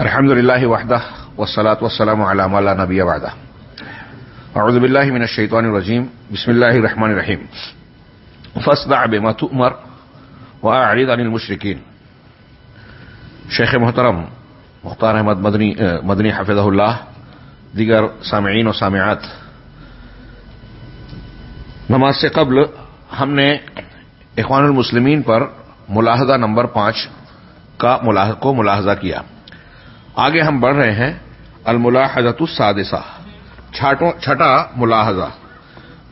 الحمد لله وحده والصلاة والسلام على ما نبي بعده أعوذ بالله من الشيطان الرجيم بسم الله الرحمن الرحيم فاصدع بما تؤمر وأعرض عن المشركين شیخ محترم مختار احمد مدنی مدنی حفظہ اللہ، دیگر سامعین و سامعات. نماز سے قبل ہم نے اخوان المسلمین پر ملاحظہ نمبر پانچ کا کو ملاحظہ کیا۔ آگے ہم بڑھ رہے ہیں الملاحظت السادسہ چھٹا ملاحظہ۔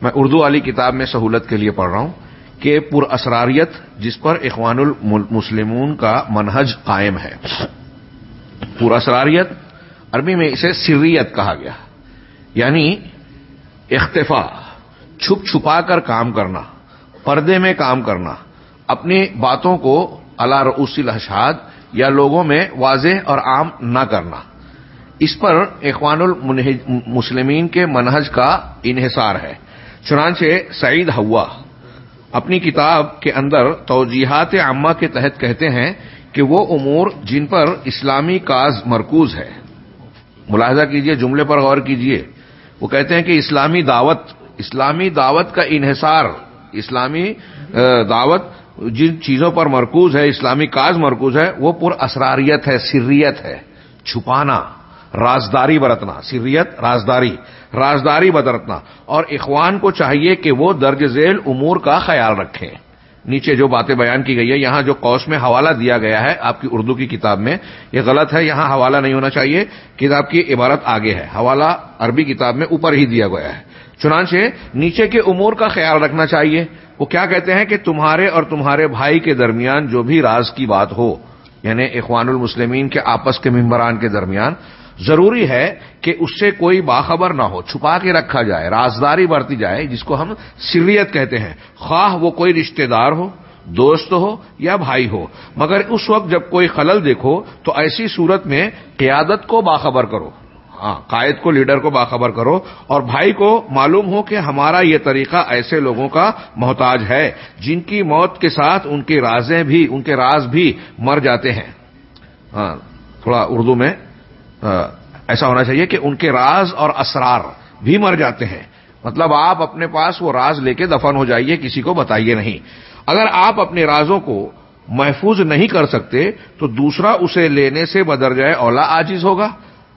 میں اردو والی کتاب میں سہولت کے لیے پڑھ رہا ہوں کہ پر اسراریت، جس پر اخوان المسلمون کا منہج قائم ہے۔ پر اسراریت، عربی میں اسے سریت کہا گیا۔ یعنی اختفا چھپ چھپا کر کام کرنا، پردے میں کام کرنا، اپنی باتوں کو اللہ رؤوسی الحشاد یا لوگوں میں واضح اور عام نہ کرنا۔ اس پر اخوان المسلمین کے منہج کا انحصار ہے۔ چنانچہ سعید ہوا اپنی کتاب کے اندر توجیحات عامہ کے تحت کہتے ہیں کہ وہ امور جن پر اسلامی کاز مرکوز ہے۔ ملاحظہ کیجیے، جملے پر غور کیجیے۔ وہ کہتے ہیں کہ اسلامی دعوت اسلامی دعوت کا انحصار، اسلامی دعوت جن چیزوں پر مرکوز ہے، اسلامی کاز مرکوز ہے، وہ پر اسراریت ہے سریت ہے۔ چھپانا، رازداری برتنا۔ سریت رازداری۔ رازداری برتنا۔ اور اخوان کو چاہیے کہ وہ درج ذیل امور کا خیال رکھیں نیچے جو باتیں بیان کی گئی ہے یہاں جو کوس میں حوالہ دیا گیا ہے آپ کی اردو کی کتاب میں، یہ غلط ہے۔ یہاں حوالہ نہیں ہونا چاہیے۔ کتاب کی عبارت آگے ہے۔ حوالہ عربی کتاب میں اوپر ہی دیا گیا ہے۔ چنانچہ نیچے کے امور کا خیال رکھنا چاہیے۔ وہ کیا کہتے ہیں کہ تمہارے اور تمہارے بھائی کے درمیان جو بھی راز کی بات ہو یعنی اخوان المسلمین کے آپس کے ممبران کے درمیان، ضروری ہے کہ اس سے کوئی باخبر نہ ہو، چھپا کے رکھا جائے، رازداری برتی جائے، جس کو ہم سریت کہتے ہیں۔ خواہ وہ کوئی رشتہ دار ہو، دوست ہو یا بھائی ہو، مگر اس وقت جب کوئی خلل دیکھو، تو ایسی صورت میں قیادت کو باخبر کرو۔ ہاں قائد کو، لیڈر کو باخبر کرو اور بھائی کو معلوم ہو کہ ہمارا یہ طریقہ ایسے لوگوں کا محتاج ہے جن کی موت کے ساتھ ان کے رازیں بھی، ان کے راز بھی مر جاتے ہیں۔ ہاں تھوڑا اردو میں ایسا ہونا چاہیے کہ ان کے راز اور اسرار بھی مر جاتے ہیں۔ مطلب آپ اپنے پاس وہ راز لے کے دفن ہو جائیے، کسی کو بتائیے نہیں۔ اگر آپ اپنے رازوں کو محفوظ نہیں کر سکتے تو دوسرا اسے لینے سے بدر جائے اولا آجیز ہوگا۔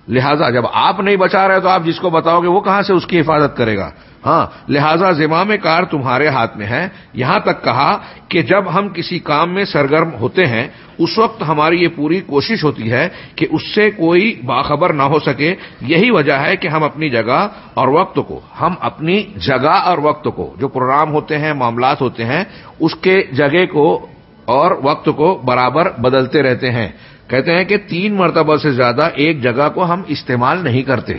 لہذا جب آپ نہیں بچا رہے تو آپ جس کو بتاؤ گے وہ کہاں سے اس کی حفاظت کرے گا؟ ہاں لہذا زمام کار تمہارے ہاتھ میں ہے۔ یہاں تک کہا کہ جب ہم کسی کام میں سرگرم ہوتے ہیں، اس وقت ہماری یہ پوری کوشش ہوتی ہے کہ اس سے کوئی باخبر نہ ہو سکے۔ یہی وجہ ہے کہ ہم اپنی جگہ اور وقت کو، ہم اپنی جگہ اور وقت کو، جو پروگرام ہوتے ہیں، معاملات ہوتے ہیں، اس کے جگہ کو اور وقت کو برابر بدلتے رہتے ہیں۔ کہتے ہیں کہ تین مرتبہ سے زیادہ ایک جگہ کو ہم استعمال نہیں کرتے۔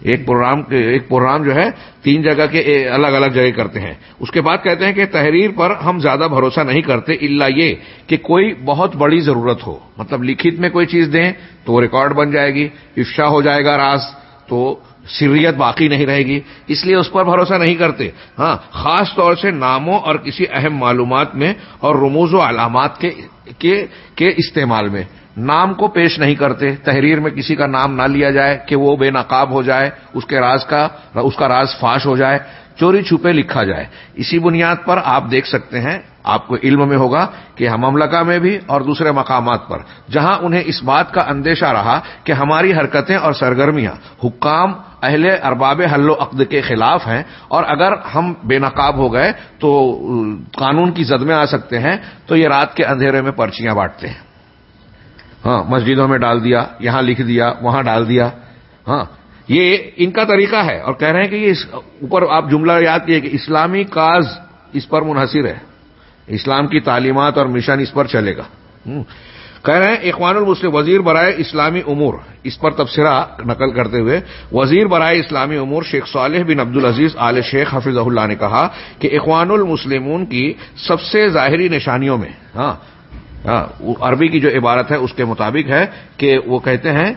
ایک پروگرام ایک پروگرام جو ہے، تین جگہ کے الگ الگ جگہ کرتے ہیں۔ اس کے بعد کہتے ہیں کہ تحریر پر ہم زیادہ بھروسہ نہیں کرتے اللہ یہ کہ کوئی بہت بڑی ضرورت ہو۔ مطلب لکھت میں کوئی چیز دیں تو وہ ریکارڈ بن جائے گی، افشا ہو جائے گا راز تو سریت باقی نہیں رہے گی۔ اس لیے اس پر بھروسہ نہیں کرتے۔ ہاں خاص طور سے ناموں اور کسی اہم معلومات میں اور رموز و علامات کے کے استعمال میں۔ نام کو پیش نہیں کرتے، تحریر میں کسی کا نام نہ لیا جائے کہ وہ بے نقاب ہو جائے، اس کے راز کا، اس کا راز فاش ہو جائے، چوری چھپے لکھا جائے۔ اسی بنیاد پر آپ دیکھ سکتے ہیں، آپ کو علم میں ہوگا کہ ہم مملکہ میں بھی اور دوسرے مقامات پر۔ جہاں انہیں اس بات کا اندیشہ رہا کہ ہماری حرکتیں اور سرگرمیاں، حکام اہل ارباب حل و عقد کے خلاف ہیں اور اگر ہم بے نقاب ہو گئے تو قانون کی زد میں آ سکتے ہیں، تو یہ رات کے اندھیرے میں پرچیاں بانٹتے ہیں۔ ہاں مسجدوں میں ڈال دیا، یہاں لکھ دیا، وہاں ڈال دیا۔ ہاں یہ ان کا طریقہ ہے اور کہہ رہے ہیں کہ یہ اس اوپر آپ جملہ یاد کیے کہ اسلامی کاز اس پر منحصر ہے۔ اسلام کی تعلیمات اور مشن اس پر چلے گا۔ کہہ رہے ہیں، اخوان المسلم، وزیر برائے اسلامی امور۔ اس پر تبصرہ نقل کرتے ہوئے وزیر برائے اسلامی امور شیخ صالح بن عبد العزیز آل شیخ حفیظ اللہ نے کہا کہ اخوان المسلمون کی سب سے ظاہری نشانیوں میں ہاں ہاں عربی کی جو عبارت ہے، اس کے مطابق ہے کہ وہ کہتے ہیں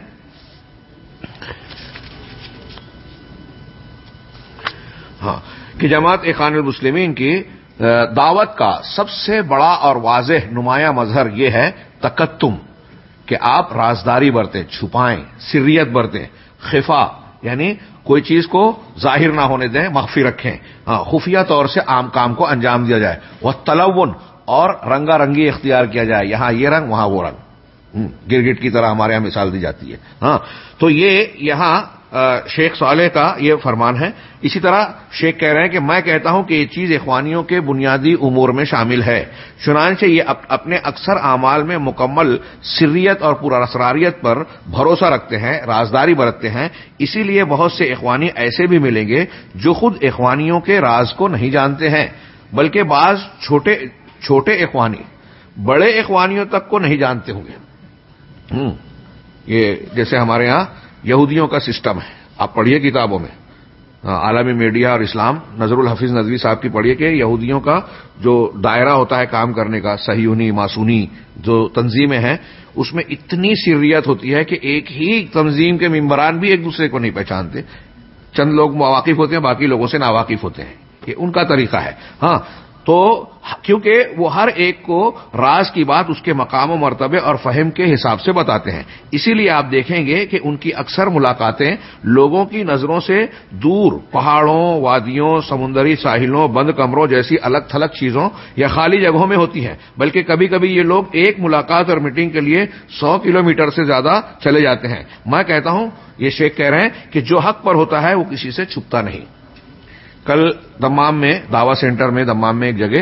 ہاں کہ جماعت اخان المسلمین کی دعوت کا سب سے بڑا اور واضح نمایاں مظہر یہ ہے تکتم، کہ آپ رازداری برتیں چھپائیں، سریت برتیں خفا یعنی کوئی چیز کو ظاہر نہ ہونے دیں، مخفی رکھیں۔ ہاں، خفیہ طور سے عام کام کو انجام دیا جائے۔ وہ تلون اور رنگا رنگی اختیار کیا جائے۔ یہاں یہ رنگ، وہاں وہ رنگ۔ گرگٹ کی طرح ہمارے یہاں مثال دی جاتی ہے۔ ہاں تو یہ یہاں شیخ صالح کا یہ فرمان ہے۔ اسی طرح شیخ کہہ رہے ہیں کہ میں کہتا ہوں کہ یہ چیز اخوانیوں کے بنیادی امور میں شامل ہے۔ چنانچہ یہ اپنے اکثر اعمال میں مکمل سریت اور پورا اسراریت پر بھروسہ رکھتے ہیں، رازداری برتتے ہیں۔ اسی لیے بہت سے اخوانی ایسے بھی ملیں گے جو خود اخوانیوں کے راز کو نہیں جانتے ہیں، بلکہ بعض چھوٹے چھوٹے اخوانی، بڑے اخوانیوں تک کو نہیں جانتے ہوں گے۔ یہ جیسے ہمارے ہاں یہودیوں کا سسٹم ہے۔ آپ پڑھیے کتابوں میں۔ ہاں، عالمی میڈیا اور اسلام، نظر الحفیظ نظوی صاحب کی پڑھیے کہ یہودیوں کا جو دائرہ ہوتا ہے کام کرنے کا سہیونی معصونی جو تنظیمیں ہیں، اس میں اتنی سریت ہوتی ہے کہ ایک ہی تنظیم کے ممبران بھی ایک دوسرے کو نہیں پہچانتے۔ چند لوگ مواقف ہوتے ہیں، باقی لوگوں سے ناواقف ہوتے ہیں۔ یہ ان کا طریقہ ہے۔ ہاں تو کیونکہ وہ ہر ایک کو راز کی بات اس کے مقام و مرتبے اور فہم کے حساب سے بتاتے ہیں۔ اسی لیے آپ دیکھیں گے کہ ان کی اکثر ملاقاتیں لوگوں کی نظروں سے دور، پہاڑوں، وادیوں، سمندری ساحلوں، بند کمروں جیسی الگ تھلگ چیزوں یا خالی جگہوں میں ہوتی ہیں، بلکہ کبھی کبھی یہ لوگ ایک ملاقات اور میٹنگ کے لیے سو کلومیٹر سے زیادہ چلے جاتے ہیں۔ میں کہتا ہوں، یہ شیخ کہہ رہے ہیں کہ جو حق پر ہوتا ہے وہ کسی سے چھپتا نہیں۔ کل دمام میں، دعوی سینٹر میں، دمام میں ایک جگہ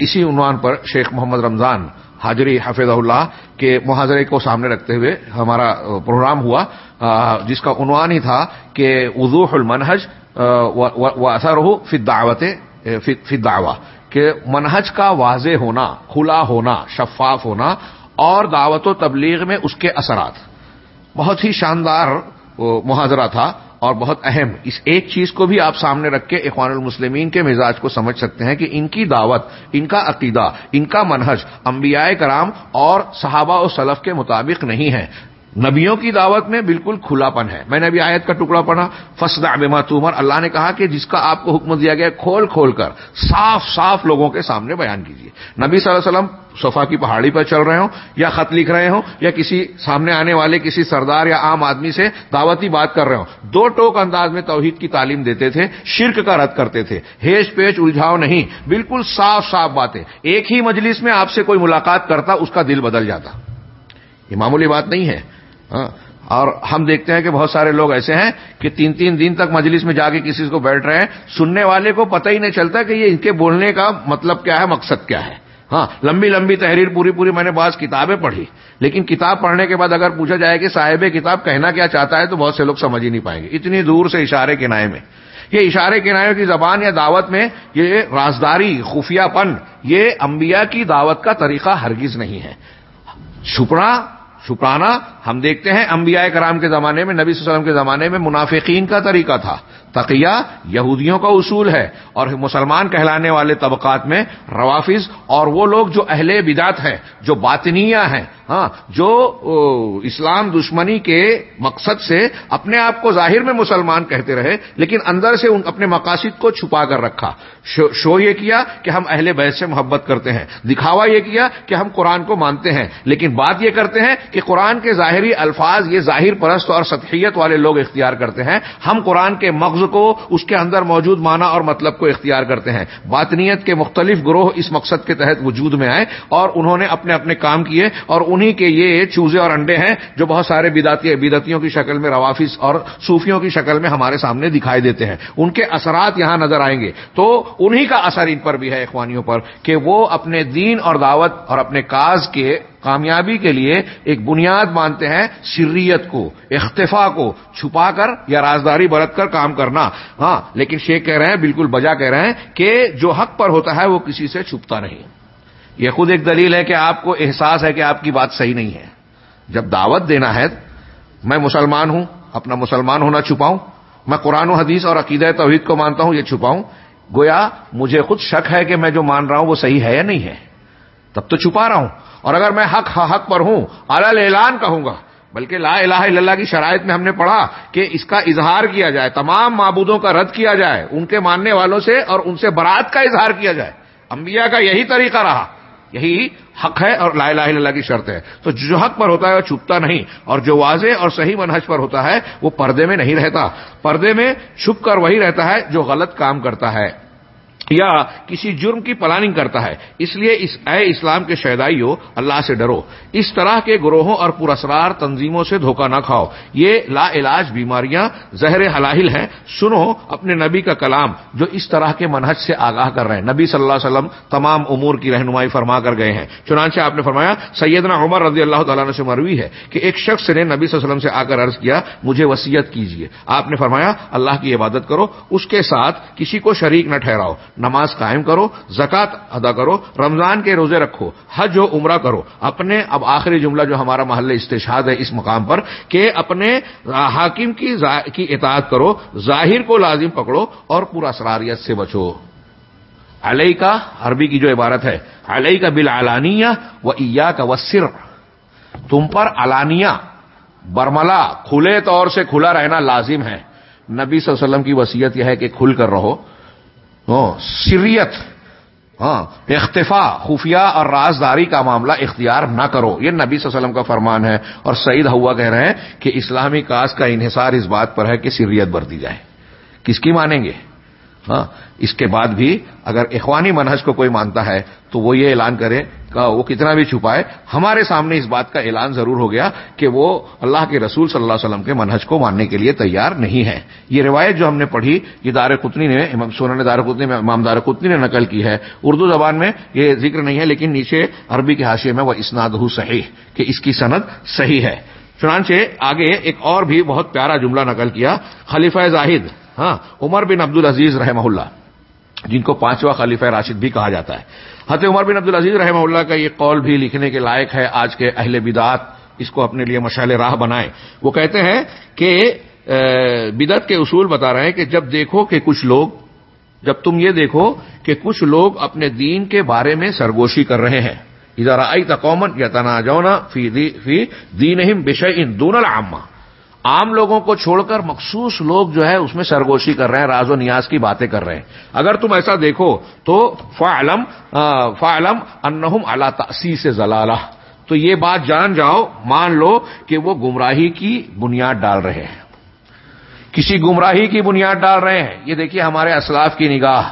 اسی عنوان پر شیخ محمد رمضان حاضری حفظ اللہ کے محاذرے کو سامنے رکھتے ہوئے ہمارا پروگرام ہوا۔ جس کا عنوان ہی تھا کہ وضوح المنہج و اثر ہو دعوت فی دعوی کہ منہج کا واضح ہونا، کھلا ہونا، شفاف ہونا اور دعوت و تبلیغ میں اس کے اثرات۔ بہت ہی شاندار محاذرہ تھا۔ اور بہت اہم، اس ایک چیز کو بھی آپ سامنے رکھ کے اخوان المسلمین کے مزاج کو سمجھ سکتے ہیں کہ ان کی دعوت، ان کا عقیدہ، ان کا منہج انبیاء کرام اور صحابہ و سلف کے مطابق نہیں ہے۔ نبیوں کی دعوت میں بالکل کھلا پن ہے۔ میں نے ابھی آیت کا ٹکڑا پڑھا فسد بما تومر۔ اللہ نے کہا کہ جس کا آپ کو حکم دیا گیا کھول کھول کر، صاف صاف لوگوں کے سامنے بیان کیجیے نبی صلی اللہ علیہ وسلم صفا کی پہاڑی پر چل رہے ہوں یا خط لکھ رہے ہوں یا کسی سامنے آنے والے، کسی سردار یا عام آدمی سے دعوتی بات کر رہے ہوں۔ دو ٹوک انداز میں توحید کی تعلیم دیتے تھے، شرک کا رد کرتے تھے۔ ہیج پیچ الجھاؤ نہیں، بالکل صاف صاف باتیں۔ ایک ہی مجلس میں آپ سے کوئی ملاقات کرتا، اس کا دل بدل جاتا۔ یہ معمولی بات نہیں ہے۔ ہاں؟ اور ہم دیکھتے ہیں کہ بہت سارے لوگ ایسے ہیں کہ تین تین دن تک مجلس میں جا کے کسی کو بیٹھ رہے ہیں، سننے والے کو پتہ ہی نہیں چلتا کہ یہ ان کے بولنے کا مطلب کیا ہے، مقصد کیا ہے۔ ہاں لمبی لمبی تحریر، پوری پوری میں نے بعض کتابیں پڑھی، لیکن کتاب پڑھنے کے بعد اگر پوچھا جائے کہ صاحب کتاب کہنا کیا چاہتا ہے تو بہت سے لوگ سمجھ ہی نہیں پائیں گے۔ اتنی دور سے اشارے کے نائے میں۔ یہ اشارے کے نائے کی زبان یا دعوت میں یہ رازداری، خفیہ پن، یہ انبیاء کی دعوت کا طریقہ ہرگز نہیں ہے۔ چھپنا چھپانا، ہم دیکھتے ہیں انبیاء کرام کے زمانے میں، نبی صلی اللہ علیہ وسلم کے زمانے میں منافقین کا طریقہ تھا۔ تقیہ یہودیوں کا اصول ہے اور مسلمان کہلانے والے طبقات میں روافظ اور وہ لوگ جو اہل بدات ہیں، جو باطنیہ ہیں ہاں جو اسلام دشمنی کے مقصد سے اپنے آپ کو ظاہر میں مسلمان کہتے رہے، لیکن اندر سے ان اپنے مقاصد کو چھپا کر رکھا۔ شو یہ کیا کہ ہم اہل بیت سے محبت کرتے ہیں۔ دکھاوا یہ کیا کہ ہم قرآن کو مانتے ہیں۔ لیکن بات یہ کرتے ہیں کہ قرآن کے ظاہری الفاظ یہ ظاہر پرست اور سطحیت والے لوگ اختیار کرتے ہیں۔ ہم قرآن کے مغز کو اس کے اندر موجود معنی اور مطلب کو اختیار کرتے ہیں۔ باطنیت کے مختلف گروہ اس مقصد کے تحت وجود میں آئے اور انہوں نے اپنے اپنے کام کیے اور ان انہی کے یہ چوزے اور انڈے ہیں جو بہت سارے بدتیوں کی شکل میں، روافظ اور صوفیوں کی شکل میں ہمارے سامنے دکھائی دیتے ہیں۔ ان کے اثرات یہاں نظر آئیں گے۔ تو انہی کا اثر ان پر بھی ہے اخوانیوں پر کہ وہ اپنے دین اور دعوت اور اپنے کاز کے کامیابی کے لیے ایک بنیاد مانتے ہیں، سریت کو، اختفا کو، چھپا کر یا رازداری برت کر کام کرنا۔ ہاں لیکن شیخ کہہ رہے ہیں، بالکل بجا کہہ رہے ہیں کہ جو حق پر ہوتا ہے وہ کسی سے چھپتا نہیں۔ یہ خود ایک دلیل ہے کہ آپ کو احساس ہے کہ آپ کی بات صحیح نہیں ہے۔ جب دعوت دینا ہے، میں مسلمان ہوں، اپنا مسلمان ہونا چھپاؤں، میں قرآن و حدیث اور عقیدہ توحید کو مانتا ہوں، یہ چھپاؤں، گویا مجھے خود شک ہے کہ میں جو مان رہا ہوں وہ صحیح ہے یا نہیں ہے؟ تب تو چھپا رہا ہوں۔ اور اگر میں حق حق پر ہوں الل اعلان کہوں گا، بلکہ لا الہ الا اللہ کی شرائط میں ہم نے پڑھا کہ اس کا اظہار کیا جائے، تمام معبودوں کا رد کیا جائے، ان کے ماننے والوں سے اور ان سے برات کا اظہار کیا جائے۔ انبیاء کا یہی طریقہ رہا۔ یہی حق ہے اور لا الہ الا اللہ کی شرط ہے۔ تو جو حق پر ہوتا ہے وہ چھپتا نہیں، اور جو واضح اور صحیح منحج پر ہوتا ہے وہ پردے میں نہیں رہتا۔ پردے میں چھپ کر وہی رہتا ہے جو غلط کام کرتا ہے۔ یا کسی جرم کی پلاننگ کرتا ہے۔ اس لیے اس اے اسلام کے شہدائی ہو اللہ سے ڈرو۔ اس طرح کے گروہوں اور پراسرار تنظیموں سے دھوکہ نہ کھاؤ۔ یہ لا علاج بیماریاں زہر حلاہل ہیں۔ سنو اپنے نبی کا کلام جو اس طرح کے منہج سے آگاہ کر رہے ہیں۔ نبی صلی اللہ علیہ وسلم تمام امور کی رہنمائی فرما کر گئے ہیں۔ چنانچہ آپ نے فرمایا، سیدنا عمر رضی اللہ تعالیٰ سے مروی ہے کہ ایک شخص نے نبی صلی اللہ علیہ وسلم سے آ کر عرض کیا، مجھے وسیعت کیجیے آپ نے فرمایا، اللہ کی عبادت کرو، اس کے ساتھ کسی کو شریک نہ ٹھہراؤ۔ نماز قائم کرو زکات ادا کرو، رمضان کے روزے رکھو، حج و عمرہ کرو۔ اپنے اب آخری جملہ جو ہمارا محل استشاد ہے اس مقام پر، کہ اپنے حاکم کی اطاعت کرو، ظاہر کو لازم پکڑو اور پورا سراریت سے بچو۔ علیہ کا عربی کی جو عبارت ہے علیہ کا بل علانیہ و ایا کا وسر تم پر علانیہ، برملا، کھلے طور سے کھلا رہنا لازم ہے۔ نبی صلی اللہ علیہ وسلم کی وسیعت یہ ہے کہ کھل کر رہو۔ سریت ہاں, ہاں، اختفا خفیہ اور رازداری کا معاملہ اختیار نہ کرو۔ یہ نبی صلی اللہ علیہ وسلم کا فرمان ہے اور سعید ہوا کہہ رہے ہیں کہ اسلامی کاس کا انحصار اس بات پر ہے کہ سریت برتی جائے۔ کس کی مانیں گے؟ ہاں اس کے بعد بھی اگر اخوانی منہج کو کوئی مانتا ہے تو وہ یہ اعلان کرے وہ کتنا بھی چھپائے، ہمارے سامنے اس بات کا اعلان ضرور ہو گیا کہ وہ اللہ کے رسول صلی اللہ علیہ وسلم کے منہج کو ماننے کے لیے تیار نہیں ہے یہ روایت جو ہم نے پڑھی، یہ دار قطنی نے سونا دار قطنی میں، امام دار قطنی نے نقل کی ہے۔ اردو زبان میں یہ ذکر نہیں ہے، لیکن نیچے عربی کے حاشے میں وہ اسناد صحیح کہ اس کی صنعت صحیح ہے۔ چنانچہ آگے ایک اور بھی بہت پیارا جملہ نقل کیا، خلیفہ زاہد ہاں عمر بن عبد العزیز رحمہ اللہ۔ جن کو پانچواں خلیفہ راشد بھی کہا جاتا ہے۔ حضرت عمر بن عبد العزیز رحمہ اللہ کا یہ قول بھی لکھنے کے لائق ہے، آج کے اہل بدات اس کو اپنے لیے مشعل راہ بنائیں۔ وہ کہتے ہیں کہ بدت کے اصول بتا رہے ہیں کہ جب دیکھو کہ کچھ لوگ، جب تم یہ دیکھو کہ کچھ لوگ اپنے دین کے بارے میں سرگوشی کر رہے ہیں۔ ادھر آئی تقومن یا تناجونا فی دین بشے ان دون العامہ۔ عام لوگوں کو چھوڑ کر مخصوص لوگ جو ہے اس میں سرگوشی کر رہے ہیں، راز و نیاز کی باتیں کر رہے ہیں۔ اگر تم ایسا دیکھو تو فعلم فعلم انہم اللہ تاثیر سے زلالہ۔ تو یہ بات جان جاؤ، مان لو کہ وہ گمراہی کی بنیاد ڈال رہے ہیں۔ کسی گمراہی کی بنیاد ڈال رہے ہیں۔ یہ دیکھیے ہمارے اسلاف کی نگاہ۔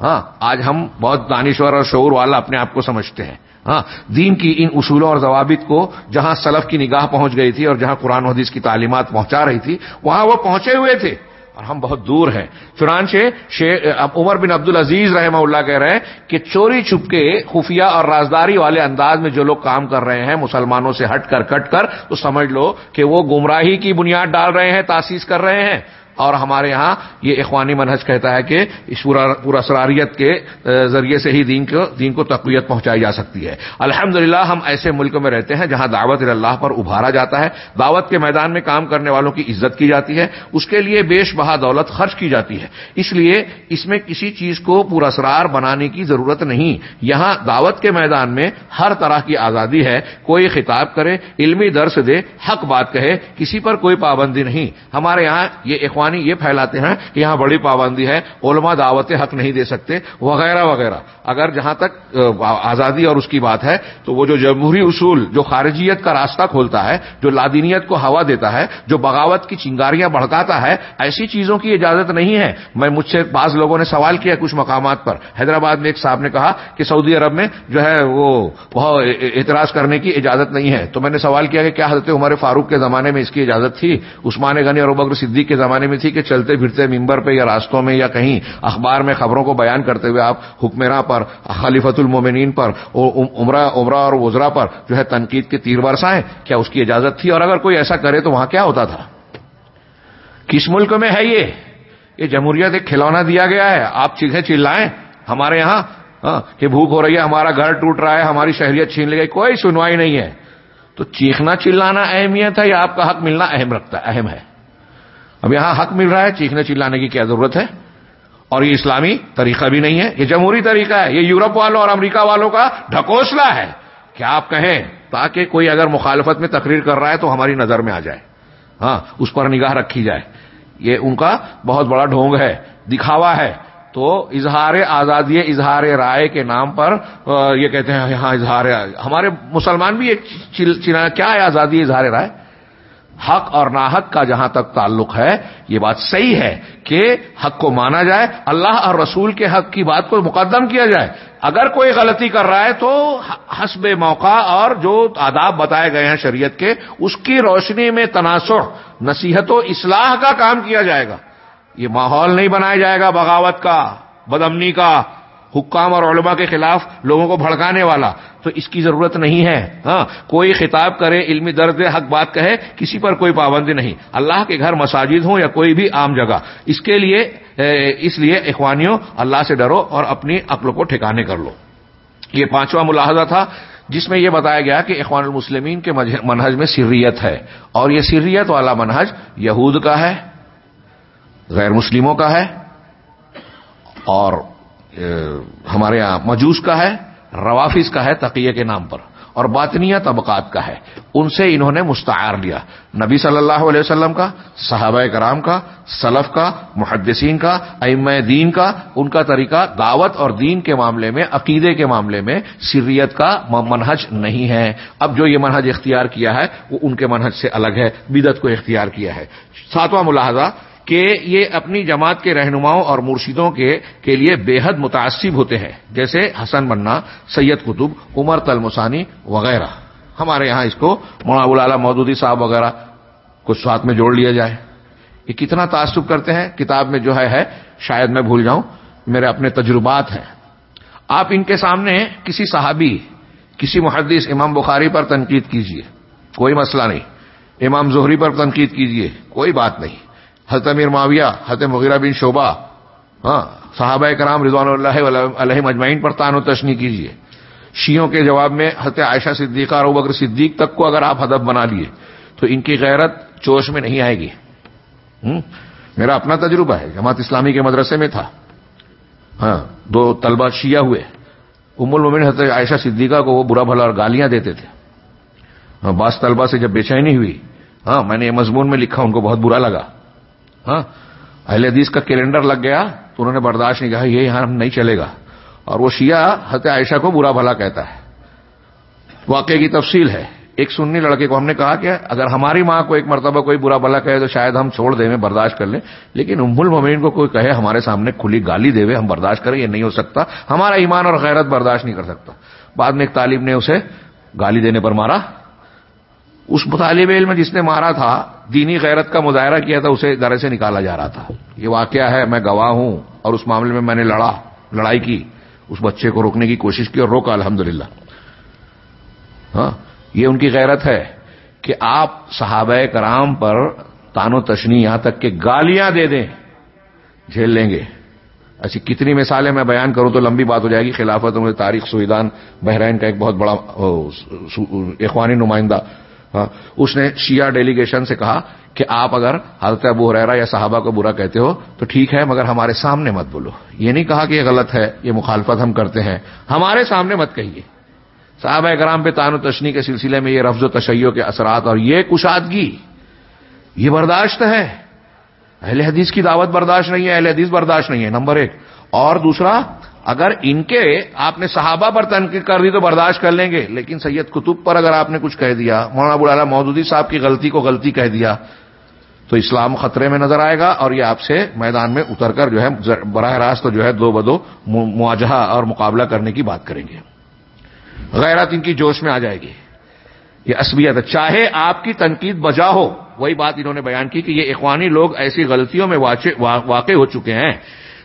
ہاں آج ہم بہت دانشور اور شعور والا اپنے آپ کو سمجھتے ہیں۔ ہاں دین کی ان اصولوں اور ضوابط کو جہاں سلف کی نگاہ پہنچ گئی تھی اور جہاں قرآن حدیث کی تعلیمات پہنچا رہی تھی، وہاں وہ پہنچے ہوئے تھے۔ اور ہم بہت دور ہیں۔ چنانچہ عمر بن عبد العزیز رحمہ اللہ کہہ رہے ہیں کہ چوری چھپ کے خفیہ اور رازداری والے انداز میں جو لوگ کام کر رہے ہیں، مسلمانوں سے ہٹ کر، کٹ کر، تو سمجھ لو کہ وہ گمراہی کی بنیاد ڈال رہے ہیں، تاسیس کر رہے ہیں۔ اور ہمارے ہاں یہ اخوانی منہج کہتا ہے کہ اس پورا سراریت کے ذریعے سے ہی دین کو دین کو تقویت پہنچائی جا سکتی ہے۔ الحمد ہم ایسے ملک میں رہتے ہیں جہاں دعوت اللہ پر ابھارا جاتا ہے۔ دعوت کے میدان میں کام کرنے والوں کی عزت کی جاتی ہے۔ اس کے لیے بیش بہا دولت خرچ کی جاتی ہے۔ اس لیے اس میں کسی چیز کو پورا سرار بنانے کی ضرورت نہیں۔ یہاں دعوت کے میدان میں ہر طرح کی آزادی ہے۔ کوئی خطاب کرے، علمی درس دے، حق بات کہے، کسی پر کوئی پابندی نہیں۔ ہمارے یہاں یہ اخوان یہ پھیلاتے ہیں کہ یہاں بڑی پابندی ہے، علماء دعوت حق نہیں دے سکتے، وغیرہ وغیرہ۔ اگر جہاں تک آزادی اور اس کی بات ہے، تو وہ جو جمہوری اصول، جو خارجیت کا راستہ کھولتا ہے، جو لادینیت کو ہوا دیتا ہے، جو بغاوت کی چنگاریاں بڑھکاتا ہے، ایسی چیزوں کی اجازت نہیں ہے۔ میں مجھ سے بعض لوگوں نے سوال کیا کچھ مقامات پر۔ حیدرآباد میں ایک صاحب نے کہا کہ سعودی عرب میں جو ہے وہ اعتراض کرنے کی اجازت نہیں ہے۔ تو میں نے سوال کیا کہ کیا حضرت عمر فاروق کے زمانے میں اس کی اجازت تھی؟ عثمان غنی اور بکر صدیق کے زمانے میں تھی کہ چلتے پھرتے ممبر پہ یا راستوں میں یا کہیں اخبار میں خبروں کو بیان کرتے ہوئے آپ حکمراں پر خلیفت المومنین پر عمرہ عمرہ اور وزرا پر جو ہے تنقید کے تیر برسائیں، کیا اس کی اجازت تھی؟ اور اگر کوئی ایسا کرے تو وہاں کیا ہوتا تھا؟ کس ملک میں ہے یہ؟ یہ جمہوریت ایک کھلونا دیا گیا ہے، آپ چیخیں چلائیں، ہمارے یہاں ہاں، کہ بھوک ہو رہی ہے، ہمارا گھر ٹوٹ رہا ہے، ہماری شہریت چھین لی گئی، کوئی سنوائی نہیں ہے۔ تو چیخنا چلانا اہمیت ہے یا آپ کا حق ملنا اہم رکھتا ہے اہم ہے؟ اب یہاں حق مل رہا ہے، چیخنے چلانے کی کیا ضرورت ہے؟ اور یہ اسلامی طریقہ بھی نہیں ہے، یہ جمہوری طریقہ ہے، یہ یورپ والوں اور امریکہ والوں کا ڈھکوسلا ہے۔ کیا آپ کہیں تاکہ کوئی اگر مخالفت میں تقریر کر رہا ہے تو ہماری نظر میں آ جائے۔ ہاں اس پر نگاہ رکھی جائے۔ یہ ان کا بہت بڑا ڈھونگ ہے، دکھاوا ہے۔ تو اظہار آزادی، اظہار رائے کے نام پر یہ کہتے ہیں یہاں اظہار، ہمارے مسلمان بھی ایک کیا ہے آزادی، اظہار رائے؟ حق اور ناحق کا جہاں تک تعلق ہے، یہ بات صحیح ہے کہ حق کو مانا جائے، اللہ اور رسول کے حق کی بات کو مقدم کیا جائے۔ اگر کوئی غلطی کر رہا ہے تو حسب موقع اور جو آداب بتائے گئے ہیں شریعت کے، اس کی روشنی میں تناسع، نصیحت و اصلاح کا کام کیا جائے گا۔ یہ ماحول نہیں بنایا جائے گا، بغاوت کا، بدمنی کا حکام اور علماء کے خلاف لوگوں کو بھڑکانے والا، تو اس کی ضرورت نہیں ہے۔ ہاں کوئی خطاب کرے، علمی درد حق بات کہے، کسی پر کوئی پابندی نہیں۔ اللہ کے گھر مساجد ہوں یا کوئی بھی عام جگہ، اس کے لیے اس لیے اخوانیوں، اللہ سے ڈرو اور اپنی عقل کو ٹھکانے کر لو۔ یہ پانچواں ملاحظہ تھا، جس میں یہ بتایا گیا کہ اخوان المسلمین کے منہج میں سریت ہے۔ اور یہ سریت والا منہج یہود کا ہے، غیر مسلموں کا ہے، اور ہمارے یہاں مجوس کا ہے، روافظ کا ہے تقیہ کے نام پر، اور باطنیہ طبقات کا ہے۔ ان سے انہوں نے مستعار لیا۔ نبی صلی اللہ علیہ وسلم کا، صحابہ کرام کا، سلف کا، محدثین کا ام دین کا، ان کا طریقہ دعوت اور دین کے معاملے میں، عقیدے کے معاملے میں سریت کا منہج نہیں ہے۔ اب جو یہ منہج اختیار کیا ہے، وہ ان کے منہج سے الگ ہے بدت کو اختیار کیا ہے۔ ساتواں ملاحظہ کہ یہ اپنی جماعت کے رہنماؤں اور مرشدوں کے کے لیے بے حد متاثب ہوتے ہیں، جیسے حسن منا سید قطب، عمر تلمسانی وغیرہ۔ ہمارے یہاں اس کو مولا مودودی صاحب وغیرہ کچھ ساتھ میں جوڑ لیا جائے۔ یہ کتنا تعصب کرتے ہیں، کتاب میں جو ہے ہے، شاید میں بھول جاؤں، میرے اپنے تجربات ہیں۔ آپ ان کے سامنے کسی صحابی، کسی محدث امام بخاری پر تنقید کیجیے کوئی مسئلہ نہیں۔ امام زہری پر تنقید کیجیے کوئی بات نہیں۔ حضرت امیر معاویہ، حضرت مغیرہ بن شعبہ ہاں صحابہ کرام رضوان اللہ علیہ مجمعین پر تان و تشنی کیجیے شیوں کے جواب میں حضرت عائشہ صدیقہ اور بکر صدیق تک کو اگر آپ ہدف بنا لیے، تو ان کی غیرت چوش میں نہیں آئے گی۔ میرا اپنا تجربہ ہے، جماعت اسلامی کے مدرسے میں تھا۔ ہاں دو طلبہ شیعہ ہوئے۔ ام المومن حضرت عائشہ صدیقہ کو وہ برا بھلا اور گالیاں دیتے تھے۔ ہاں بعض طلبہ سے جب بے چینی ہوئی ہاں میں نے یہ مضمون میں لکھا، ان کو بہت برا لگا۔ ہاں؟ اہل حدیث کا کیلنڈر لگ گیا تو انہوں نے برداشت نہیں کہا یہ یہاں نہیں چلے گا۔ اور وہ شیعہ حت عائشہ کو برا بھلا کہتا ہے۔ واقعے کی تفصیل ہے۔ ایک سنی لڑکے کو ہم نے کہا کہ اگر ہماری ماں کو ایک مرتبہ کوئی برا بھلا کہے تو شاید ہم چھوڑ دیں برداشت کر لیں۔ لیکن ام المومنین کو کوئی کہے ہمارے سامنے کھلی گالی دے ہم برداشت کریں، یہ نہیں ہو سکتا۔ ہمارا ایمان اور غیرت برداشت نہیں کر سکتا۔ بعد میں ایک طالب نے اسے گالی دینے پر مارا۔ اس طالب علم جس نے مارا تھا دینی غیرت کا مظاہرہ کیا تھا، اسے درے سے نکالا جا رہا تھا۔ یہ واقعہ ہے، میں گواہ ہوں اور اس معاملے میں میں نے لڑا، لڑائی کی، اس بچے کو روکنے کی کوشش کی اور روکا الحمد ہاں یہ ان کی غیرت ہے کہ آپ صحابہ کرام پر تان و تشنی یہاں تک کہ گالیاں دے دیں، جھیل لیں گے۔ ایسی کتنی مثالیں میں بیان کروں تو لمبی بات ہو جائے گی۔ خلافت میں تاریخ سویدان بحرین کا ایک بہت بڑا اخوانی نمائندہ ہاں، اس نے شیعہ ڈیلیگیشن سے کہا کہ آپ اگر حضرت ابو حریرا یا صحابہ کو برا کہتے ہو تو ٹھیک ہے، مگر ہمارے سامنے مت بولو۔ یہ نہیں کہا کہ یہ غلط ہے، یہ مخالفت ہم کرتے ہیں۔ ہمارے سامنے مت کہیے۔ صحابہ کرام پہ تان و تشنی کے سلسلے میں یہ رفظ و تشیع کے اثرات اور یہ کشادگی، یہ برداشت ہے۔ اہل حدیث کی دعوت برداشت نہیں ہے، اہل حدیث برداشت نہیں ہے، نمبر ایک۔ اور دوسرا اگر ان کے آپ نے صحابہ پر تنقید کر دی تو برداشت کر لیں گے، لیکن سید قطب پر اگر آپ نے کچھ کہہ دیا، مولانا بلالا مودودی صاحب کی غلطی کو غلطی کہہ دیا، تو اسلام خطرے میں نظر آئے گا اور یہ آپ سے میدان میں اتر کر جو ہے براہ راست جو ہے دو بدو مواجہ اور مقابلہ کرنے کی بات کریں گے۔ غیرت ان کی جوش میں آ جائے گی۔ یہ اسبیت ہے چاہے آپ کی تنقید بجا ہو، وہی بات انہوں نے بیان کی کہ یہ اخوانی لوگ ایسی غلطیوں میں واقع ہو چکے ہیں۔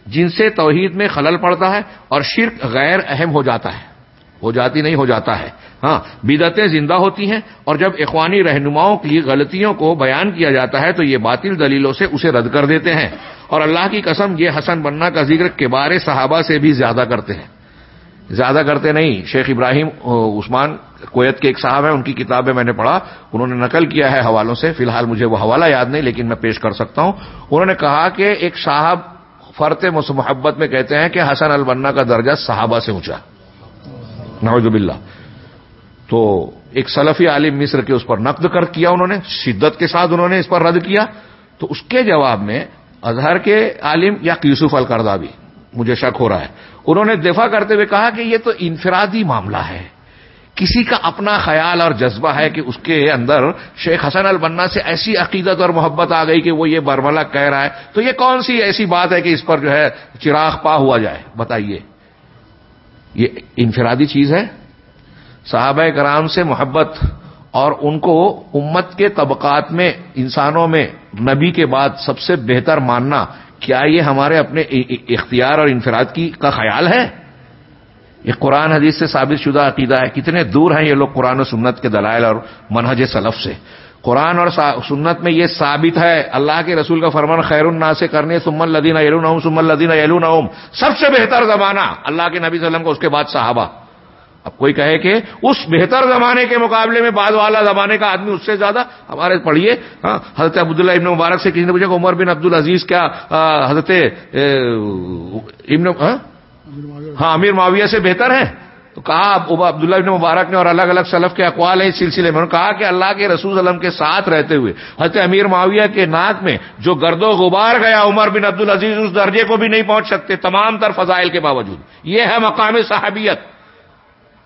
جن سے توحید میں خلل پڑتا ہے اور شرک غیر اہم ہو جاتا ہے، ہو جاتی نہیں ہو جاتا ہے۔ ہاں بدتیں زندہ ہوتی ہیں اور جب اخوانی رہنماؤں کی غلطیوں کو بیان کیا جاتا ہے تو یہ باطل دلیلوں سے اسے رد کر دیتے ہیں۔ اور اللہ کی قسم، یہ حسن بننا کا ذکر کے بارے صحابہ سے بھی زیادہ کرتے ہیں۔ زیادہ کرتے نہیں، شیخ ابراہیم عثمان کویت کے ایک صاحب ہیں، ان کی کتابیں میں نے پڑھا، انہوں نے نقل کیا ہے حوالوں سے۔ فی الحال مجھے وہ حوالہ یاد نہیں، لیکن میں پیش کر سکتا ہوں۔ انہوں نے کہا کہ ایک صاحب فرت محبت میں کہتے ہیں کہ حسن البنا کا درجہ صحابہ سے اونچا۔ نوز باللہ۔ تو ایک سلفی عالم مصر کے اس پر نقد کر کیا انہوں نے، شدت کے ساتھ انہوں نے اس پر رد کیا۔ تو اس کے جواب میں اظہر کے عالم یا یوسف القردہ بھی مجھے شک ہو رہا ہے۔ انہوں نے دفاع کرتے ہوئے کہا کہ یہ تو انفرادی معاملہ ہے۔ کسی کا اپنا خیال اور جذبہ ہے کہ اس کے اندر شیخ حسن البنا سے ایسی عقیدت اور محبت آ گئی کہ وہ یہ برملا کہہ رہا ہے۔ تو یہ کون سی ایسی بات ہے کہ اس پر جو ہے چراغ پا ہوا جائے؟ بتائیے۔ یہ انفرادی چیز ہے۔ صحابہ کرام سے محبت اور ان کو امت کے طبقات میں، انسانوں میں نبی کے بعد سب سے بہتر ماننا، کیا یہ ہمارے اپنے اختیار اور انفراد کی کا خیال ہے؟ یہ قرآن حدیث سے ثابت شدہ عقیدہ ہے کتنے دور ہیں یہ لوگ قرآن و سنت کے دلائل اور منہج سلف سے۔ قرآن اور سنت میں یہ ثابت ہے، اللہ کے رسول کا فرمان خیر النا سے کرنے سم الدین سم الدین سب سے بہتر زمانہ، اللہ کے نبی صلی اللہ علیہ وسلم کو اس کے بعد صحابہ۔ اب کوئی کہے کہ اس بہتر زمانے کے مقابلے میں بعد والا زمانے کا آدمی اس سے زیادہ، ہمارے پڑھیے ہاں، حضرت عبداللہ ابن مبارک سے کسی نے پوچھا کہ عمر بن عبد العزیز کیا حضرت ابن ہاں؟ ہاں؟, امیر معاویہ سے بہتر ہے تو کہا عبداللہ ابن مبارک نے اور الگ الگ سلف کے اقوال ہیں اس سلسلے میں۔ انہوں نے کہا کہ اللہ کے رسول وسلم کے ساتھ رہتے ہوئے حضرت امیر معاویہ کے ناک میں جو گرد و غبار گیا عمر بن عبد العزیز اس درجے کو بھی نہیں پہنچ سکتے تمام تر فضائل کے باوجود۔ یہ ہے مقام صحابیت۔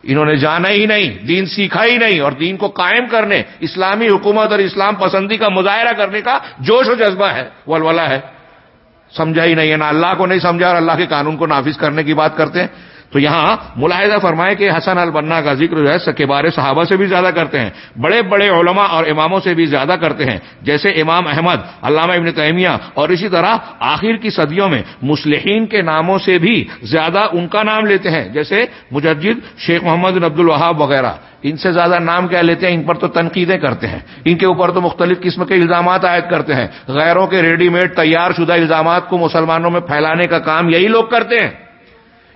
انہوں نے جانا ہی نہیں دین سیکھا ہی نہیں اور دین کو قائم کرنے اسلامی حکومت اور اسلام پسندی کا مظاہرہ کرنے کا جوش و جذبہ ہے ولولا ہے۔ سمجھا ہی نہیں ہے، نہ اللہ کو نہیں سمجھا اور اللہ کے قانون کو نافذ کرنے کی بات کرتے ہیں۔ تو یہاں ملاحظہ فرمائے کہ حسن البنا کا ذکر جو ہے کے بارے صحابہ سے بھی زیادہ کرتے ہیں۔ بڑے بڑے علماء اور اماموں سے بھی زیادہ کرتے ہیں۔ جیسے امام احمد، علامہ ابن تیمیہ اور اسی طرح آخر کی صدیوں میں مسلحین کے ناموں سے بھی زیادہ ان کا نام لیتے ہیں۔ جیسے مجدد شیخ محمد عبد الوہاب وغیرہ۔ ان سے زیادہ نام کیا لیتے ہیں، ان پر تو تنقیدیں کرتے ہیں۔ ان کے اوپر تو مختلف قسم کے الزامات عائد کرتے ہیں۔ غیروں کے ریڈی میڈ تیار شدہ الزامات کو مسلمانوں میں پھیلانے کا کام یہی لوگ کرتے ہیں۔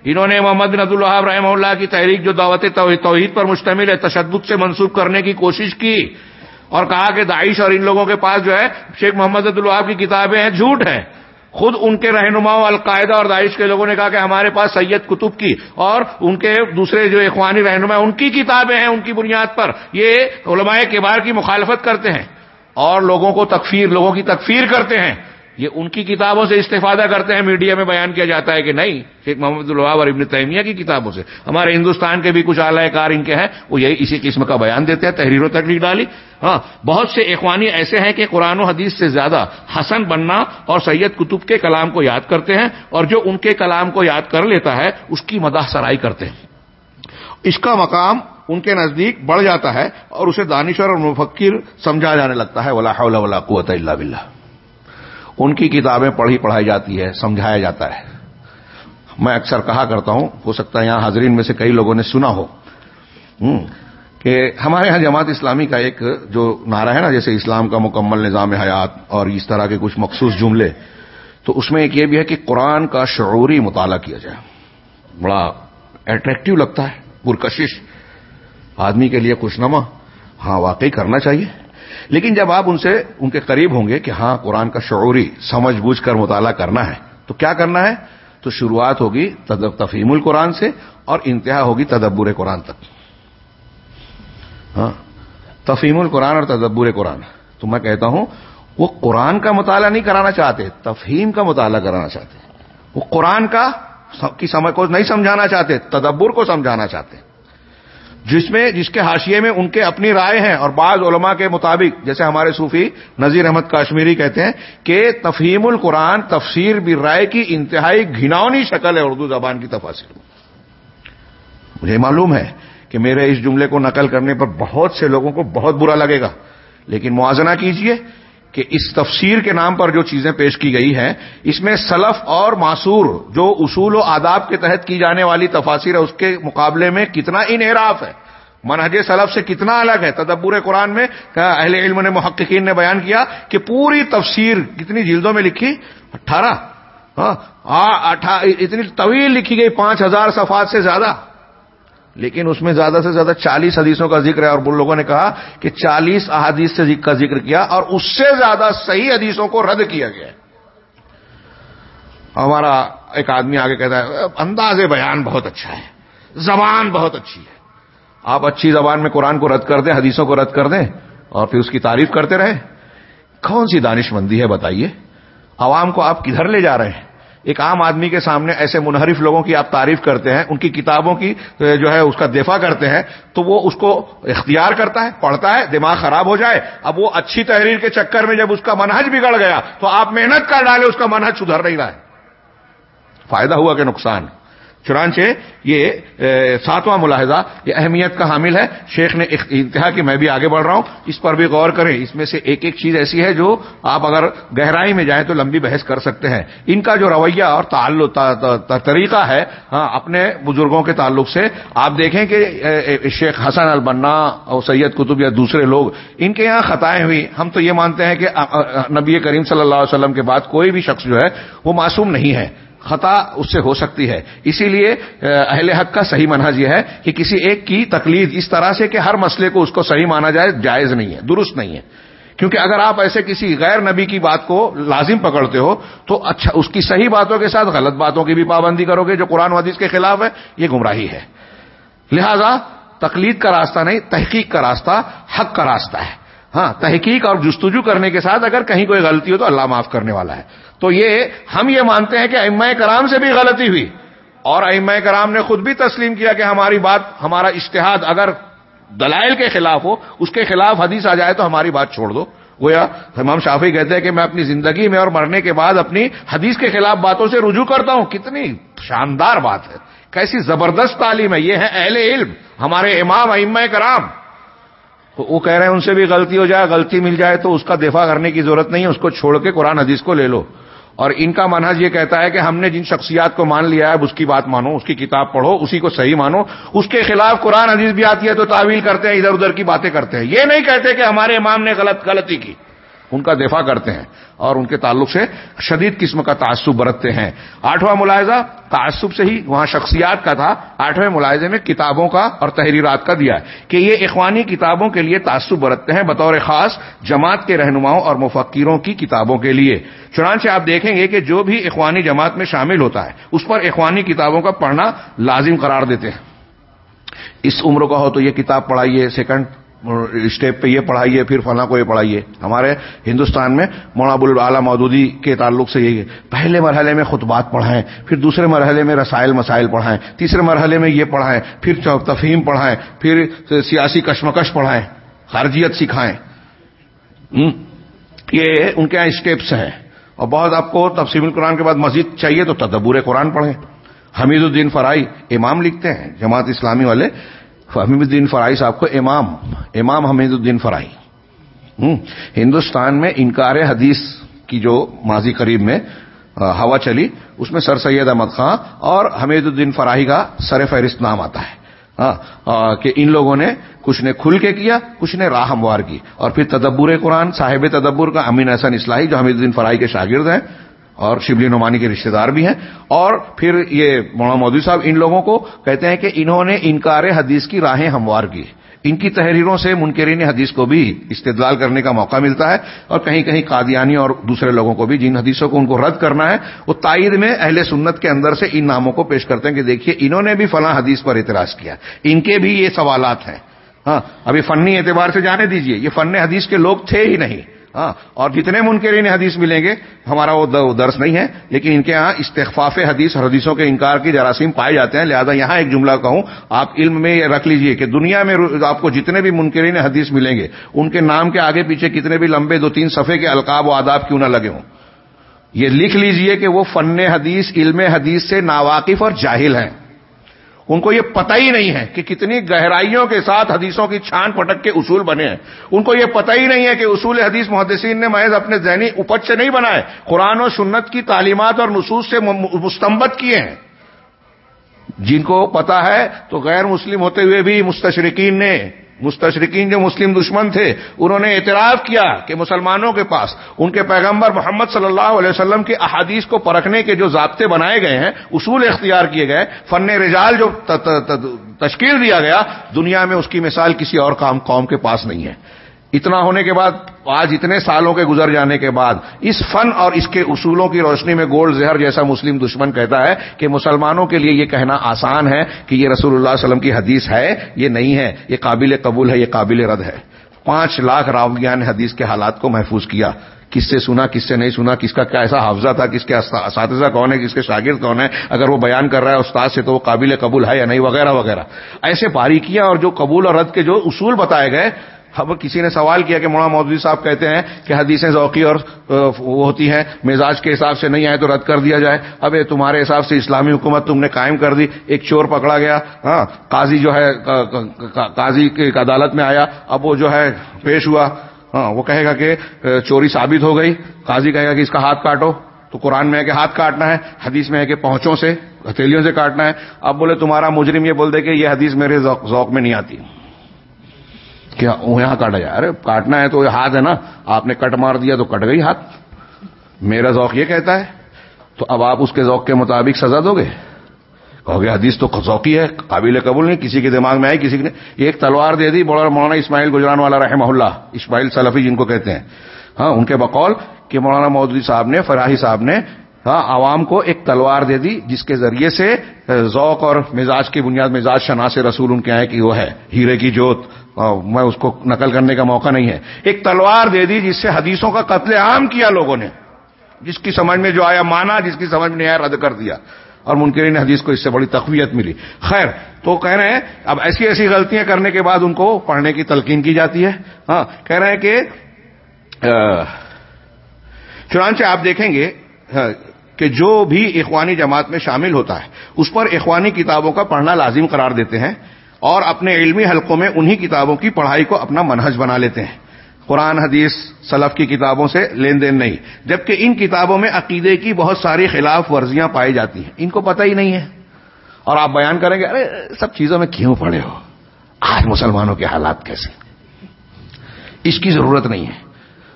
انہوں نے محمد بن عبد رحمہ اللہ کی تحریک جو دعوت توحید پر مشتمل ہے، تشدد سے منسوخ کرنے کی کوشش کی اور کہا کہ داعش اور ان لوگوں کے پاس جو ہے، شیخ محمد عبد کی کتابیں ہیں، جھوٹ ہیں۔ خود ان کے رہنماؤں القاعدہ اور داعش کے لوگوں نے کہا کہ ہمارے پاس سید کتب کی اور ان کے دوسرے جو اخوانی رہنما ان کی کتابیں ہیں ان کی بنیاد پر۔ یہ علماء کبار کی مخالفت کرتے ہیں اور لوگوں کو تکفیر، لوگوں کی تکفیر کرتے ہیں۔ یہ ان کی کتابوں سے استفادہ کرتے ہیں، میڈیا میں بیان کیا جاتا ہے کہ نہیں، شیخ محمد الواب اور ابن تیمیہ کی کتابوں سے۔ ہمارے ہندوستان کے بھی کچھ اعلی کار ان کے ہیں، وہ یہی اسی قسم کا بیان دیتے ہیں تحریروں تک لکھ ڈالی۔ ہاں بہت سے اخوانی ایسے ہیں کہ قرآن و حدیث سے زیادہ حسن بننا اور سید کتب کے کلام کو یاد کرتے ہیں اور جو ان کے کلام کو یاد کر لیتا ہے، اس کی مداح سرائی کرتے ہیں۔ اس کا مقام ان کے نزدیک بڑھ جاتا ہے اور اسے دانشور اور مفکر سمجھا جانے لگتا ہے۔ ولا حول ولا قوت الا باللہ ان کی کتابیں پڑھی پڑھائی جاتی ہے، سمجھایا جاتا ہے۔ میں اکثر کہا کرتا ہوں، ہو سکتا ہے یہاں حاضرین میں سے کئی لوگوں نے سنا ہو۔ کہ ہمارے یہاں جماعت اسلامی کا ایک جو نعرہ ہے نا، جیسے اسلام کا مکمل نظام حیات اور اس طرح کے کچھ مخصوص جملے، تو اس میں ایک یہ بھی ہے کہ قرآن کا شعوری مطالعہ کیا جائے۔ بڑا اٹریکٹو لگتا ہے، پرکشش۔ آدمی کے لیے خوش نما ہاں واقعی کرنا چاہیے۔ لیکن جب آپ ان سے ان کے قریب ہوں گے کہ ہاں قرآن کا شعوری سمجھ بوجھ کر مطالعہ کرنا ہے، تو کیا کرنا ہے؟ تو شروعات ہوگی تفہیم القرآن سے اور انتہا ہوگی تدبر قرآن تک۔ ہاں؟ تفہیم القرآن اور تدبر قرآن۔ تو میں کہتا ہوں، وہ قرآن کا مطالعہ نہیں کرانا چاہتے، تفہیم کا مطالعہ کرانا چاہتے۔ وہ قرآن کا کی سمجھ کو نہیں سمجھانا چاہتے، تدبر کو سمجھانا چاہتے۔ جس میں جس کے حاشیے میں ان کے اپنی رائے ہیں اور بعض علماء کے مطابق، جیسے ہمارے صوفی نذیر احمد کاشمیری کہتے ہیں کہ تفہیم القرآن تفسیر بھی رائے کی انتہائی گھناونی شکل ہے اردو زبان کی تفاصر مجھے معلوم ہے کہ میرے اس جملے کو نقل کرنے پر بہت سے لوگوں کو بہت برا لگے گا، لیکن موازنہ کیجیے کہ اس تفسیر کے نام پر جو چیزیں پیش کی گئی ہیں، اس میں سلف اور معصور جو اصول و آداب کے تحت کی جانے والی تفاصر ہے، اس کے مقابلے میں کتنا انحراف ہے۔ منہج سلف سے کتنا الگ ہے۔ تدبر قرآن میں اہل علم نے، محققین نے بیان کیا کہ پوری تفسیر کتنی جلدوں میں لکھی؟ اٹھارہ۔ ہاں، اتنی طویل لکھی گئی، پانچ ہزار صفحات سے زیادہ۔ لیکن اس میں زیادہ سے زیادہ چالیس حدیثوں کا ذکر ہے اور لوگوں نے کہا کہ چالیس احادیث سے کا ذکر کیا اور اس سے زیادہ صحیح حدیثوں کو رد کیا گیا۔ ہمارا ایک آدمی آگے کہتا ہے، انداز بیان بہت اچھا ہے، زبان بہت اچھی ہے۔ آپ اچھی زبان میں قرآن کو رد کر دیں، حدیثوں کو رد کر دیں اور پھر اس کی تعریف کرتے رہیں۔ کون سی دانش مندی ہے بتائیے؟ عوام کو آپ کدھر لے جا رہے ہیں؟ ایک عام آدمی کے سامنے ایسے منحرف لوگوں کی آپ تعریف کرتے ہیں، ان کی کتابوں کی جو ہے، اس کا دفاع کرتے ہیں، تو وہ اس کو اختیار کرتا ہے، پڑھتا ہے، دماغ خراب ہو جائے۔ اب وہ اچھی تحریر کے چکر میں جب اس کا منہج بگڑ گیا، تو آپ محنت کر ڈالے اس کا منہج سدھر نہیں رہا ہے۔ فائدہ ہوا کہ نقصان؟ چنانچہ یہ ساتواں ملاحظہ، یہ اہمیت کا حامل ہے۔ شیخ نے انتہا کہ میں بھی آگے بڑھ رہا ہوں۔ اس پر بھی غور کریں۔ اس میں سے ایک ایک چیز ایسی ہے جو آپ اگر گہرائی میں جائیں تو لمبی بحث کر سکتے ہیں۔ ان کا جو رویہ اور تعلق طریقہ ہے ہاں اپنے بزرگوں کے تعلق سے آپ دیکھیں کہ شیخ حسن البنا اور سید قطب یا دوسرے لوگ، ان کے یہاں خطائیں ہوئی ہم تو یہ مانتے ہیں کہ نبی کریم صلی اللہ علیہ وسلم کے بعد کوئی بھی شخص جو ہے، وہ معصوم نہیں ہے۔ خطا اس سے ہو سکتی ہے۔ اسی لیے اہل حق کا صحیح منحج یہ ہے کہ کسی ایک کی تکلیف اس طرح سے کہ ہر مسئلے کو اس کو صحیح مانا جائے، جائز نہیں ہے، درست نہیں ہے۔ کیونکہ اگر آپ ایسے کسی غیر نبی کی بات کو لازم پکڑتے ہو، تو اچھا اس کی صحیح باتوں کے ساتھ غلط باتوں کی بھی پابندی کرو گے جو قرآن حدیث کے خلاف ہے، یہ گمراہی ہے۔ لہذا، تقلید کا راستہ نہیں، تحقیق کا راستہ، حق کا راستہ ہے۔ ہاں تحقیق اور جستجو کرنے کے ساتھ اگر کہیں کوئی غلطی ہو تو اللہ معاف کرنے والا ہے۔ تو یہ ہم یہ مانتے ہیں کہ ائمہ کرام سے بھی غلطی ہوئی اور ائمہ کرام نے خود بھی تسلیم کیا کہ ہماری بات، ہمارا اشتہاد اگر دلائل کے خلاف ہو، اس کے خلاف حدیث آ جائے تو ہماری بات چھوڑ دو۔ گویا امام شافی کہتے ہیں کہ میں اپنی زندگی میں اور مرنے کے بعد اپنی حدیث کے خلاف باتوں سے رجوع کرتا ہوں۔ کتنی شاندار بات ہے۔ کیسی زبردست تعلیم ہے۔ یہ ہے اہل علم، ہمارے امام، ائمہ کرام۔ وہ کہہ رہے ہیں ان سے بھی غلطی ہو جائے، غلطی مل جائے تو اس کا دفاع کرنے کی ضرورت نہیں ہے، اس کو چھوڑ کے قرآن حدیث کو لے لو۔ اور ان کا منحج یہ کہتا ہے کہ ہم نے جن شخصیات کو مان لیا ہے اس کی بات مانو، اس کی کتاب پڑھو، اسی کو صحیح مانو۔ اس کے خلاف قرآن حدیث بھی آتی ہے تو تعویل کرتے ہیں، ادھر ادھر کی باتیں کرتے ہیں۔ یہ نہیں کہتے کہ ہمارے امام نے غلط غلطی کی۔ ان کا دفاع کرتے ہیں اور ان کے تعلق سے شدید قسم کا تعصب برتتے ہیں۔ آٹھواں ملاحظہ، تعصب سے ہی وہاں شخصیات کا تھا۔ آٹھویں ملاحظے میں کتابوں کا اور تحریرات کا دیا کہ یہ اخوانی کتابوں کے لیے تعصب برتتے ہیں بطور خاص جماعت کے رہنماؤں اور مفکروں کی کتابوں کے لیے۔ چنانچہ آپ دیکھیں گے کہ جو بھی اخوانی جماعت میں شامل ہوتا ہے، اس پر اخوانی کتابوں کا پڑھنا لازم قرار دیتے ہیں۔ اس عمر کا ہو تو یہ کتاب پڑھائیے سیکنڈ اسٹیپ پہ یہ پڑھائیے، پھر فلاں کو یہ پڑھائیے۔ ہمارے ہندوستان میں موناب العلیٰ مودودی کے تعلق سے یہ پہلے مرحلے میں خطبات پڑھائیں، پھر دوسرے مرحلے میں رسائل، مسائل پڑھائیں، تیسرے مرحلے میں یہ پڑھائیں، پھر تفہیم پڑھائیں، پھر سیاسی کشمکش پڑھائیں، خارجیت سکھائیں۔ یہ ان کے یہاں اسٹیپس ہیں۔ اور بہت آپ کو تفصیل القرآن کے بعد مسجد چاہیے تو تدبور قرآن پڑھیں۔ حمید الدین فرائی امام لکھتے ہیں، جماعت اسلامی والے۔ حمید الدین فرائی صاحب کو امام امام حمید الدین فرائی ہندوستان میں انکار حدیث کی جو ماضی قریب میں ہوا چلی، اس میں سر سید احمد خان اور حمید الدین فراہی کا سر فہرست نام آتا ہے۔ کہ ان لوگوں نے کچھ نے کھل کے کیا، کچھ نے راہ ہموار کی۔ اور پھر تدبر قرآن، صاحب تدبر کا امین احسن اسلحی جو حمید الدین فراہی کے شاگرد ہیں اور شبلی نعمانی کے رشتہ دار بھی ہیں۔ اور پھر یہ مولانا مودی صاحب ان لوگوں کو کہتے ہیں کہ انہوں نے انکار حدیث کی راہیں ہموار کی۔ ان کی تحریروں سے منکرین حدیث کو بھی استدلال کرنے کا موقع ملتا ہے اور کہیں کہیں قادیانی اور دوسرے لوگوں کو بھی جن حدیثوں کو ان کو رد کرنا ہے، وہ تائید میں اہل سنت کے اندر سے ان ناموں کو پیش کرتے ہیں کہ دیکھیے انہوں نے بھی فلاں حدیث پر اعتراض کیا۔ ان کے بھی یہ سوالات ہیں۔ ہاں ابھی فنی اعتبار سے جانے دیجیے، یہ فن حدیث کے لوگ تھے ہی نہیں۔ ہاں اور جتنے منکرین حدیث ملیں گے، ہمارا وہ درس نہیں ہے، لیکن ان کے یہاں استخفاف حدیث اور حدیثوں کے انکار کی جراثیم پائے جاتے ہیں۔ لہذا یہاں ایک جملہ کہوں، آپ علم میں یہ رکھ لیجیے کہ دنیا میں آپ کو جتنے بھی منکرین حدیث ملیں گے، ان کے نام کے آگے پیچھے کتنے بھی لمبے دو تین صفحے کے القاب و آداب کیوں نہ لگے ہوں۔ یہ لکھ لیجیے کہ وہ فن حدیث، علم حدیث سے ناواقف اور جاہل ہیں۔ ان کو یہ پتہ ہی نہیں ہے کہ کتنی گہرائیوں کے ساتھ حدیثوں کی چھان پٹک کے اصول بنے ہیں۔ ان کو یہ پتہ ہی نہیں ہے کہ اصول حدیث محدثین نے محض اپنے ذہنی اپج سے نہیں بنائے، قرآن و سنت کی تعلیمات اور نصوص سے مستمبت کیے ہیں۔ جن کو پتا ہے تو غیر مسلم ہوتے ہوئے بھی مستشرقین نے مستشرقین جو مسلم دشمن تھے، انہوں نے اعتراف کیا کہ مسلمانوں کے پاس ان کے پیغمبر محمد صلی اللہ علیہ وسلم کی احادیث کو پرکھنے کے جو ضابطے بنائے گئے ہیں، اصول اختیار کیے گئے، فن رجال جو تشکیل دیا گیا، دنیا میں اس کی مثال کسی اور قوم کے پاس نہیں ہے۔ اتنا ہونے کے بعد، آج اتنے سالوں کے گزر جانے کے بعد، اس فن اور اس کے اصولوں کی روشنی میں گولڈ زہر جیسا مسلم دشمن کہتا ہے کہ مسلمانوں کے لیے یہ کہنا آسان ہے کہ یہ رسول اللہ علیہ وسلم کی حدیث ہے، یہ نہیں ہے، یہ قابل قبول ہے، یہ قابل رد ہے۔ پانچ لاکھ راویان نے حدیث کے حالات کو محفوظ کیا۔ کس سے سنا، کس سے نہیں سنا، کس کا کیسا حافظہ تھا، کس کے اساتذہ کون ہے کس کے شاگرد کون ہے اگر وہ بیان کر رہا ہے استاد سے تو وہ قابل قبول ہے یا نہیں، وغیرہ وغیرہ۔ ایسے باریکیاں اور جو قبول اور رد کے جو اصول بتائے گئے اب کسی نے سوال کیا کہ مولانا مودودی صاحب کہتے ہیں کہ حدیثیں ذوقی اور وہ ہوتی ہیں، مزاج کے حساب سے نہیں آئے تو رد کر دیا جائے۔ اب تمہارے حساب سے اسلامی حکومت تم نے قائم کر دی، ایک چور پکڑا گیا ہاں قاضی جو ہے قاضی کی عدالت میں آیا، اب وہ جو ہے پیش ہوا ہاں وہ کہے گا کہ چوری ثابت ہو گئی۔ قاضی کہے گا کہ اس کا ہاتھ کاٹو۔ تو قرآن میں ہے کہ ہاتھ کاٹنا ہے، حدیث میں ہے کہ پہنچوں سے، ہتھیلیوں سے کاٹنا ہے۔ اب بولے تمہارا مجرم یہ بول دے کہ یہ حدیث میرے ذوق میں نہیں آتی۔ کیا یہاں کاٹا جائے ارے، کاٹنا ہے تو یہ ہاتھ ہے نا۔ آپ نے کٹ مار دیا تو کٹ گئی ہاتھ۔ میرا ذوق یہ کہتا ہے، تو اب آپ اس کے ذوق کے مطابق سزا دو گے۔ کہو گے، حدیث تو ذوقی ہے، قابل قبول نہیں، کسی کے دماغ میں آئی، کسی نے ایک تلوار دے دی بڑا مولانا اسماعیل گجران والا رحمہ اللہ، اسماعیل سلفی جن کو کہتے ہیں۔ ہاں ان کے بقول کہ مولانا مودودی صاحب نے، فراہی صاحب نے ہاں عوام کو ایک تلوار دے دی، جس کے ذریعے سے ذوق اور مزاج کی بنیاد، مزاج شناس رسول ان کے ہیں کہ وہ ہے، ہیرے کی جوت۔ میں اس کو نقل کرنے کا موقع نہیں ہے۔ ایک تلوار دے دی جس سے حدیثوں کا قتل عام کیا لوگوں نے۔ جس کی سمجھ میں جو آیا مانا جس کی سمجھ میں آیا رد کر دیا۔ اور منکرین حدیث کو اس سے بڑی تقویت ملی۔ خیر، تو کہہ رہے ہیں، اب ایسی ایسی غلطیاں کرنے کے بعد ان کو پڑھنے کی تلقین کی جاتی ہے۔ ہاں کہہ رہے ہیں کہ چنانچہ آپ دیکھیں گے ہاں، کہ جو بھی اخوانی جماعت میں شامل ہوتا ہے، اس پر اخوانی کتابوں کا پڑھنا لازم قرار دیتے ہیں۔ اور اپنے علمی حلقوں میں انہی کتابوں کی پڑھائی کو اپنا منہج بنا لیتے ہیں۔ قرآن، حدیث، سلف کی کتابوں سے لین دین نہیں، جبکہ ان کتابوں میں عقیدے کی بہت ساری خلاف ورزیاں پائی جاتی ہیں۔ ان کو پتہ ہی نہیں ہے۔ اور آپ بیان کریں گے، ارے، سب چیزوں میں کیوں پڑے ہو؟ آج مسلمانوں کے حالات کیسے؟ اس کی ضرورت نہیں ہے۔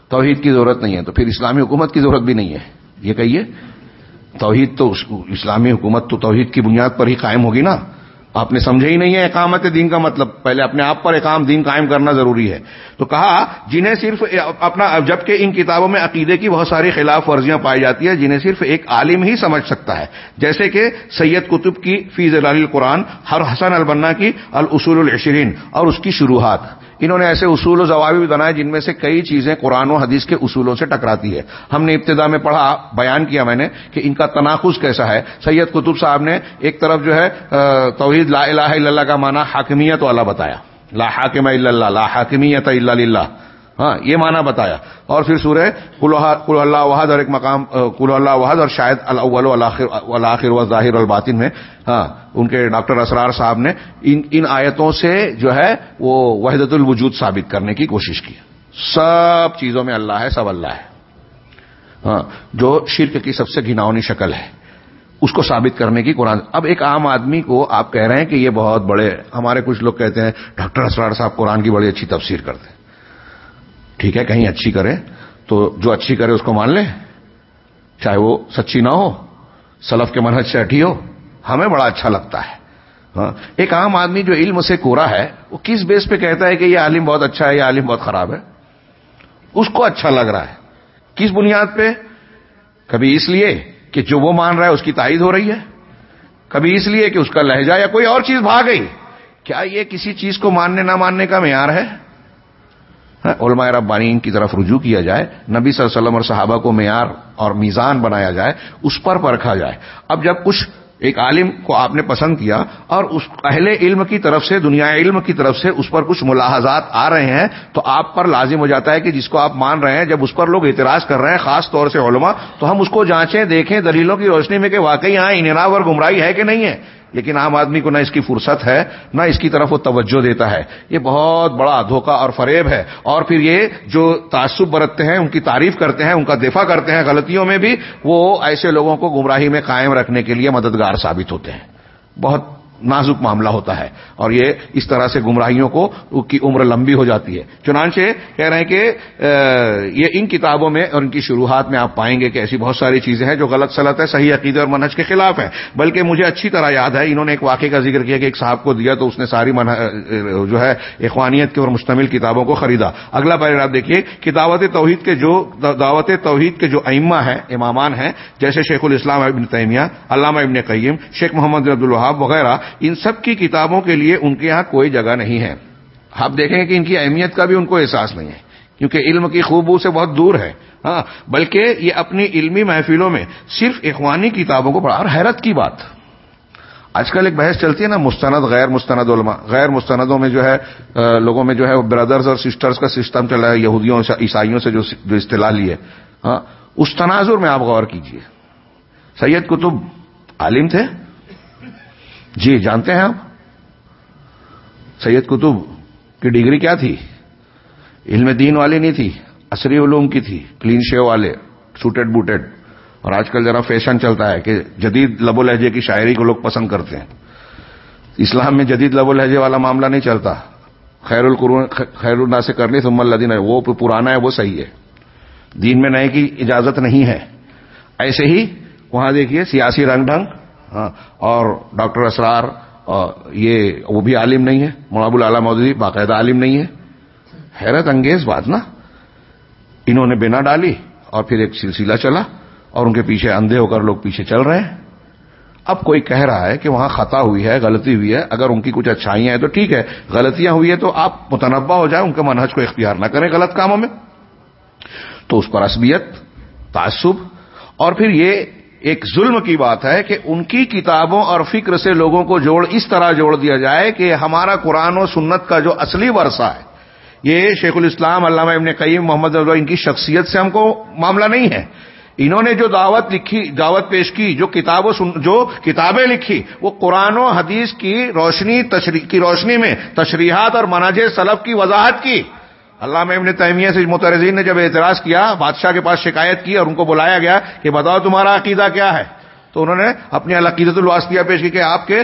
توحید کی ضرورت نہیں ہے تو پھر اسلامی حکومت کی ضرورت بھی نہیں ہے۔ یہ کہیے، توحید تو اسلامی حکومت تو توحید کی بنیاد پر ہی قائم ہوگی نا۔ آپ نے سمجھا ہی نہیں ہے اقامت دین کا مطلب۔ پہلے اپنے آپ پر اقام دین قائم کرنا ضروری ہے۔ تو کہا، جنہیں صرف اپنا، جبکہ ان کتابوں میں عقیدے کی بہت ساری خلاف ورزیاں پائی جاتی ہیں، جنہیں صرف ایک عالم ہی سمجھ سکتا ہے۔ جیسے کہ سید قطب کی فیض القرآن، ہر حسن البنا کی الاصول العشرین اور اس کی شروحات۔ انہوں نے ایسے اصول و ضوابط بھی بنائے جن میں سے کئی چیزیں قرآن و حدیث کے اصولوں سے ٹکراتی ہے۔ ہم نے ابتدا میں پڑھا، بیان کیا میں نے کہ ان کا تناخذ کیسا ہے۔ سید قطب صاحب نے ایک طرف جو ہے توحید لا الہ الا اللہ کا معنی حاکمیت والا بتایا۔ لا حاکم الا اللہ، لا حاکمیت الا اللہ ہاں یہ معنی بتایا۔ اور پھر سورہ کل اللہ وحد اور ایک مقام کل اللہ وحد اور شاید الآخر و ظاہر الباطن میں۔ ہاں ان کے ڈاکٹر اسرار صاحب نے ان ان آیتوں سے جو ہے وہ وحدت الوجود ثابت کرنے کی کوشش کی۔ سب چیزوں میں اللہ ہے، سب اللہ ہے۔ ہاں جو شرک کی سب سے گھناونی شکل ہے، اس کو ثابت کرنے کی قرآن۔ اب ایک عام آدمی کو آپ کہہ رہے ہیں کہ یہ بہت بڑے، ہمارے کچھ لوگ کہتے ہیں، ڈاکٹر اسرار صاحب قرآن کی بڑی اچھی تفسیر کرتے ہیں۔ ٹھیک ہے، کہیں اچھی کرے، تو جو اچھی کرے اس کو مان لیں چاہے وہ سچی نہ ہو، سلف کے منحج سے اٹھی ہو، ہمیں بڑا اچھا لگتا ہے۔ ہاں ایک عام آدمی جو علم سے کورا ہے، وہ کس بیس پہ کہتا ہے کہ یہ عالم بہت اچھا ہے، یہ عالم بہت خراب ہے؟ اس کو اچھا لگ رہا ہے۔ کس بنیاد پہ؟ کبھی اس لیے کہ جو وہ مان رہا ہے، اس کی تائید ہو رہی ہے۔ کبھی اس لیے کہ اس کا لہجہ یا کوئی اور چیز بھاگ گئی۔ کیا یہ کسی چیز کو ماننے نہ ماننے کا معیار ہے؟ علماء ربانین کی طرف رجوع کیا جائے، نبی صلی اللہ علیہ وسلم اور صحابہ کو معیار اور میزان بنایا جائے، اس پر پرکھا جائے۔ اب جب کچھ ایک عالم کو آپ نے پسند کیا اور اس اہل علم کی طرف سے، دنیا علم کی طرف سے اس پر کچھ ملاحظات آ رہے ہیں، تو آپ پر لازم ہو جاتا ہے کہ جس کو آپ مان رہے ہیں، جب اس پر لوگ اعتراض کر رہے ہیں، خاص طور سے علماء، تو ہم اس کو جانچیں، دیکھیں، دلیلوں کی روشنی میں کہ واقعی یہاں انعام اور گمراہی ہے کہ نہیں ہے۔ لیکن عام آدمی کو نہ اس کی فرصت ہے، نہ اس کی طرف وہ توجہ دیتا ہے۔ یہ بہت بڑا دھوکہ اور فریب ہے۔ اور پھر یہ جو تعصب برتتے ہیں، ان کی تعریف کرتے ہیں، ان کا دفاع کرتے ہیں غلطیوں میں بھی، وہ ایسے لوگوں کو گمراہی میں قائم رکھنے کے لیے مددگار ثابت ہوتے ہیں۔ بہت نازک معاملہ ہوتا ہے اور یہ اس طرح سے گمراہیوں کو کی عمر لمبی ہو جاتی ہے۔ چنانچہ کہہ رہے ہیں کہ یہ ان کتابوں میں اور ان کی شروعات میں آپ پائیں گے کہ ایسی بہت ساری چیزیں ہیں جو غلط سلط ہے، صحیح عقیدے اور منہج کے خلاف ہیں۔ بلکہ مجھے اچھی طرح یاد ہے، انہوں نے ایک واقعے کا ذکر کیا کہ ایک صاحب کو دیا تو اس نے ساری جو ہے، اخوانیت کے اور مشتمل کتابوں کو خریدا۔ اگلا پیراگراف دیکھیے کہ دعوت توحید کے جو، دعوت توحید کے جو ائمہ ہیں، امامان ہیں، جیسے شیخ الاسلام ابن تیمیہ، علامہ ابن قیم، شیخ محمد عبد الحاب وغیرہ ان سب کی کتابوں کے لیے ان کے یہاں کوئی جگہ نہیں ہے۔ آپ دیکھیں کہ ان کی اہمیت کا بھی ان کو احساس نہیں ہے، کیونکہ علم کی خوبو سے بہت دور ہے۔ ہاں بلکہ یہ اپنی علمی محفلوں میں صرف اخوانی کتابوں کو پڑھا، اور حیرت کی بات۔ آج کل ایک بحث چلتی ہے نا، مستند، غیر مستند علماء، غیر مستندوں میں جو ہے لوگوں میں جو ہے بردرز اور سسٹرز کا سسٹم چلا ہے، یہودیوں عیسائیوں سے جو اصطلاح لی ہے۔ ہاں اس تناظر میں آپ غور کیجیے۔ سید کتب عالم تھے۔ جی جانتے ہیں آپ؟ سید کتب کی ڈگری کیا تھی؟ علم دین والی نہیں تھی، عصری علوم کی تھی، کلین شیو والے، سوٹیڈ بوٹیڈ۔ اور آج کل ذرا فیشن چلتا ہے کہ جدید لب و لہجے کی شاعری کو لوگ پسند کرتے ہیں۔ اسلام میں جدید لب و لہجے والا معاملہ نہیں چلتا۔ خیر القرون، خیر اللہ سے کرنی، ثم الدین ہے وہ پرانا ہے، وہ صحیح ہے۔ دین میں نئے کی اجازت نہیں ہے۔ ایسے ہی وہاں دیکھیے، سیاسی رنگ ڈھنگ ہاں، اور ڈاکٹر اسرار یہ وہ بھی عالم نہیں ہے مناب العلیٰ مودودی باقاعدہ عالم نہیں ہے۔ حیرت انگیز بات نا۔ انہوں نے بنا ڈالی اور پھر ایک سلسلہ چلا اور ان کے پیچھے اندھے ہو کر لوگ پیچھے چل رہے ہیں۔ اب کوئی کہہ رہا ہے کہ وہاں خطا ہوئی ہے، غلطی ہوئی ہے، اگر ان کی کچھ اچھائیاں ہیں تو ٹھیک ہے، غلطیاں ہوئی ہے تو آپ متنوع ہو جائیں، ان کے منہج کو اختیار نہ کریں غلط کاموں میں۔ تو اس پر عصبیت، تعصب، اور پھر یہ ایک ظلم کی بات ہے کہ ان کی کتابوں اور فکر سے لوگوں کو جوڑ اس طرح جوڑ دیا جائے کہ ہمارا قرآن و سنت کا جو اصلی ورثہ ہے، یہ شیخ الاسلام علامہ ابن قیم محمد اللہ ان کی شخصیت سے ہم کو معاملہ نہیں ہے۔ انہوں نے جو دعوت لکھی، دعوت پیش کی، جو کتابوں جو کتابیں لکھی، وہ قرآن و حدیث کی روشنی، تشریح، کی روشنی میں تشریحات اور مناج سلف کی وضاحت کی۔ اللہ میں ابن تیمیہ سے مترزین نے جب اعتراض کیا، بادشاہ کے پاس شکایت کی اور ان کو بلایا گیا کہ بتاؤ تمہارا عقیدہ کیا ہے۔ تو انہوں نے اپنی القیدت الواسطیہ پیش کی کہ آپ کے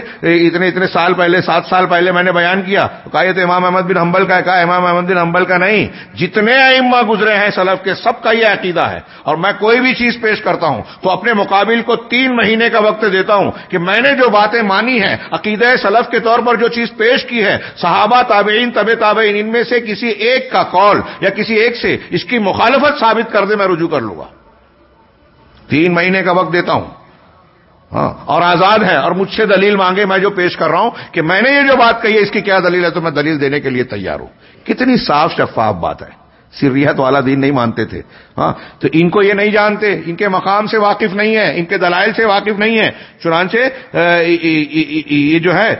اتنے اتنے سال پہلے، سات سال پہلے میں نے بیان کیا۔ تو کہا یہ تو امام احمد بن حنبل کا ہے، کہا امام احمد بن حنبل کا نہیں۔ جتنے ائمہ گزرے ہیں سلف کے، سب کا یہ عقیدہ ہے۔ اور میں کوئی بھی چیز پیش کرتا ہوں تو اپنے مقابل کو تین مہینے کا وقت دیتا ہوں کہ میں نے جو باتیں مانی ہیں، عقیدہ سلف کے طور پر جو چیز پیش کی ہے، صحابہ، تابعین طب تابعین، ان میں سے کسی ایک کا کال یا کسی ایک سے اس کی مخالفت ثابت کر دے، میں رجوع کر لوں گا۔ تین مہینے کا وقت دیتا ہوں۔ ہاں اور آزاد ہے اور مجھ سے دلیل مانگے، میں جو پیش کر رہا ہوں کہ میں نے یہ جو بات کہی ہے، اس کی کیا دلیل ہے؟ تو میں دلیل دینے کے لیے تیار ہوں۔ کتنی صاف شفاف بات ہے۔ سریحت والا دین نہیں مانتے تھے۔ ہاں تو ان کو یہ نہیں جانتے۔ ان کے مقام سے واقف نہیں ہے ان کے دلائل سے واقف نہیں ہے چنانچہ یہ جو ہے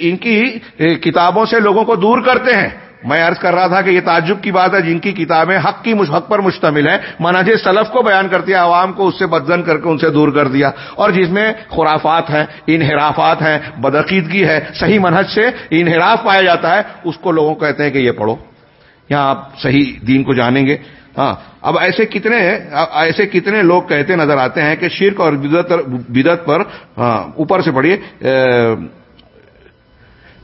ان کی کتابوں سے لوگوں کو دور کرتے ہیں۔ میں عرض کر رہا تھا کہ یہ تعجب کی بات ہے جن کی کتابیں حق کی حق پر مشتمل ہیں۔ مناج سلف کو بیان کرتی ہے عوام کو اس سے بدزن کر کے ان سے دور کر دیا۔ اور جس میں خرافات ہیں، انحرافات ہیں، بدعقیدگی ہے، صحیح منہج سے انحراف پایا جاتا ہے، اس کو لوگوں کہتے ہیں کہ یہ پڑھو۔ یہاں آپ صحیح دین کو جانیں گے۔ ہاں اب ایسے کتنے ایسے کتنے لوگ کہتے نظر آتے ہیں کہ شرک اور بدت پر ہاں، اوپر سے پڑھیے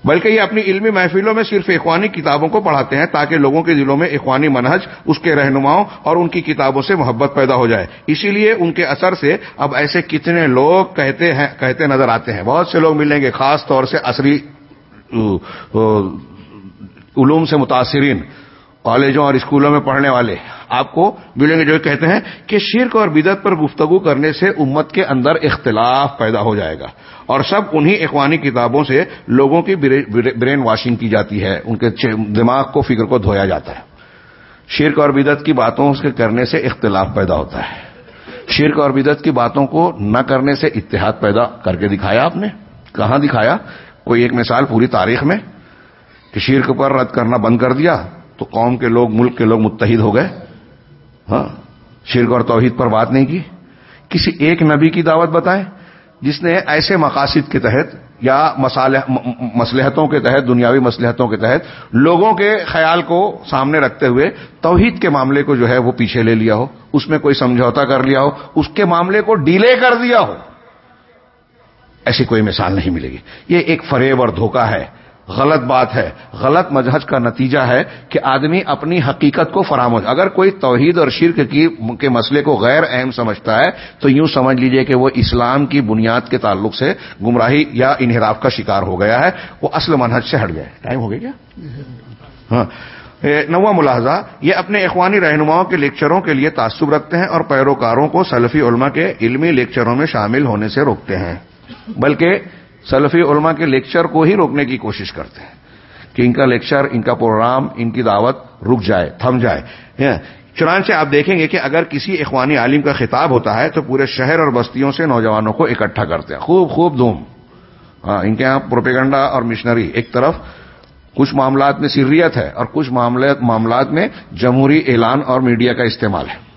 بلکہ یہ اپنی علمی محفلوں میں صرف اخوانی کتابوں کو پڑھاتے ہیں تاکہ لوگوں کے دلوں میں اخوانی منہج، اس کے رہنماؤں اور ان کی کتابوں سے محبت پیدا ہو جائے۔ اسی لیے ان کے اثر سے اب ایسے کتنے لوگ کہتے ہیں، کہتے نظر آتے ہیں۔ بہت سے لوگ ملیں گے، خاص طور سے عصری علوم سے متاثرین۔ کالجوں اور اسکولوں میں پڑھنے والے۔ آپ کو ملیں گے جو کہتے ہیں کہ شرک اور بدت پر گفتگو کرنے سے امت کے اندر اختلاف پیدا ہو جائے گا۔ اور سب انہی اخوانی کتابوں سے لوگوں کی برین واشنگ کی جاتی ہے۔ ان کے دماغ کو فکر کو دھویا جاتا ہے۔ شرک اور بدت کی باتوں کے کرنے سے اختلاف پیدا ہوتا ہے۔ شرک اور بدت کی باتوں کو نہ کرنے سے اتحاد پیدا کر کے دکھایا آپ نے۔ کہاں دکھایا؟ کوئی ایک مثال پوری تاریخ میں کہ شرک پر رد کرنا بند کر دیا۔ تو قوم کے لوگ، ملک کے لوگ متحد ہو گئے۔ ہاں شرک اور توحید پر بات نہیں کی۔ کسی ایک نبی کی دعوت بتائیں جس نے ایسے مقاصد کے تحت یا مسلحتوں کے تحت، دنیاوی مسلحتوں کے تحت لوگوں کے خیال کو سامنے رکھتے ہوئے توحید کے معاملے کو جو ہے وہ پیچھے لے لیا ہو۔ اس میں کوئی سمجھوتا کر لیا ہو۔ اس کے معاملے کو ڈیلے کر دیا ہو۔ ایسی کوئی مثال نہیں ملے گی۔ یہ ایک فریب اور دھوکہ ہے۔ غلط بات ہے۔ غلط مذہب کا نتیجہ ہے کہ آدمی اپنی حقیقت کو فراموش، اگر کوئی توحید اور شرک کی، کے مسئلے کو غیر اہم سمجھتا ہے، تو یوں سمجھ لیجیے کہ وہ اسلام کی بنیاد کے تعلق سے گمراہی یا انحراف کا شکار ہو گیا ہے۔ وہ اصل منہج سے ہٹ گئے ٹائم ہو گیا کیا؟ ہاں۔ نوا ملاحظہ، یہ اپنے اخوانی رہنماؤں کے لیکچروں کے لیے تعصب رکھتے ہیں اور پیروکاروں کو سلفی علماء کے علمی لیکچروں میں شامل ہونے سے روکتے ہیں۔ بلکہ سلفی علماء کے لیکچر کو ہی روکنے کی کوشش کرتے ہیں کہ ان کا لیکچر، ان کا پروگرام، ان کی دعوت رک جائے، تھم جائے۔ ہاں، چنانچہ آپ دیکھیں گے کہ اگر کسی اخوانی عالم کا خطاب ہوتا ہے تو پورے شہر اور بستیوں سے نوجوانوں کو اکٹھا کرتے ہیں۔ خوب خوب دھوم۔ ہاں ان کے یہاں پروپیگنڈا اور مشنری ایک طرف، کچھ معاملات میں سریت ہے اور کچھ معاملات میں جمہوری اعلان اور میڈیا کا استعمال ہے۔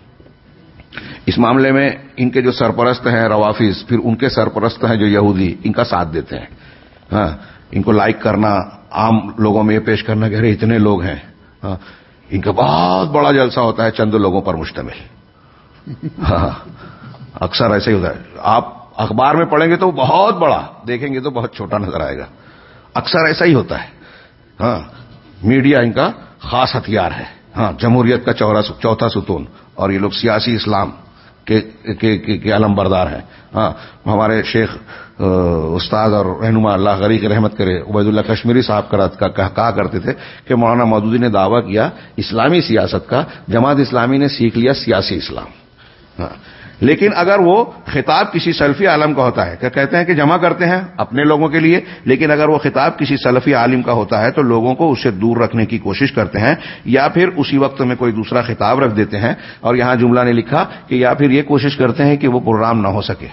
اس معاملے میں ان کے جو سرپرست ہیں روافظ، پھر ان کے سرپرست ہیں جو یہودی، ان کا ساتھ دیتے ہیں۔ ہاں ان کو لائک کرنا، عام لوگوں میں یہ پیش کرنا کہ ارے اتنے لوگ ہیں۔ ہاں ان کا بہت بڑا جلسہ ہوتا ہے چند لوگوں پر مشتمل۔ ہاں اکثر ایسے ہی ہوتا ہے۔ آپ اخبار میں پڑھیں گے تو بہت بڑا، دیکھیں گے تو بہت چھوٹا نظر آئے گا۔ اکثر ایسا ہی ہوتا ہے۔ ہاں میڈیا ان کا خاص ہتھیار ہے۔ ہاں جمہوریت کا چوتھا ستون اور یہ لوگ سیاسی اسلام۔ کے علم بردار ہیں ہاں ہمارے شیخ استاد اور رہنما اللہ غریق رحمت کرے عبید اللہ کشمیری صاحب کا کہا کرتے تھے کہ مولانا مودودی نے دعویٰ کیا اسلامی سیاست کا، جماعت اسلامی نے سیکھ لیا سیاسی اسلام۔ ہاں لیکن اگر وہ خطاب کسی سلفی عالم کا ہوتا ہے، کیا کہتے ہیں کہ جمع کرتے ہیں اپنے لوگوں کے لیے، لیکن اگر وہ خطاب کسی سلفی عالم کا ہوتا ہے تو لوگوں کو اسے دور رکھنے کی کوشش کرتے ہیں، یا پھر اسی وقت میں کوئی دوسرا خطاب رکھ دیتے ہیں اور یہاں جملہ نے لکھا کہ یا پھر یہ کوشش کرتے ہیں کہ وہ پروگرام نہ ہو سکے۔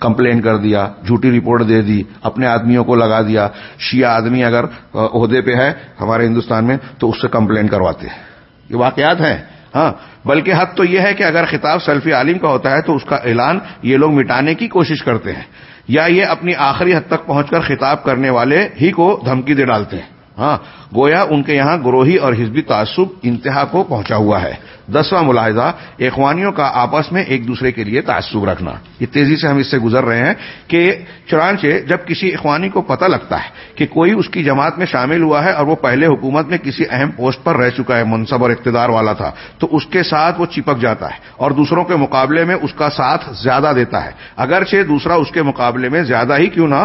کمپلین کر دیا، جھوٹی رپورٹ دے دی، اپنے آدمیوں کو لگا دیا۔ شیعہ آدمی اگر عہدے پہ ہے ہمارے ہندوستان میں تو اس سے کمپلین کرواتے ہیں۔ یہ واقعات ہیں۔ ہاں بلکہ حد تو یہ ہے کہ اگر خطاب سلفی عالم کا ہوتا ہے تو اس کا اعلان یہ لوگ مٹانے کی کوشش کرتے ہیں، یا یہ اپنی آخری حد تک پہنچ کر خطاب کرنے والے ہی کو دھمکی دے ڈالتے ہیں۔ ہاں گویا ان کے یہاں گروہی اور حزبی تعصب انتہا کو پہنچا ہوا ہے۔ دسواں ملاحظہ، اخوانیوں کا آپس میں ایک دوسرے کے لیے تعصب رکھنا۔ یہ تیزی سے ہم اس سے گزر رہے ہیں کہ چنانچہ جب کسی اخوانی کو پتہ لگتا ہے کہ کوئی اس کی جماعت میں شامل ہوا ہے اور وہ پہلے حکومت میں کسی اہم پوسٹ پر رہ چکا ہے، منصب اور اقتدار والا تھا، تو اس کے ساتھ وہ چپک جاتا ہے اور دوسروں کے مقابلے میں اس کا ساتھ زیادہ دیتا ہے۔ اگرچہ دوسرا اس کے مقابلے میں زیادہ ہی کیوں نہ،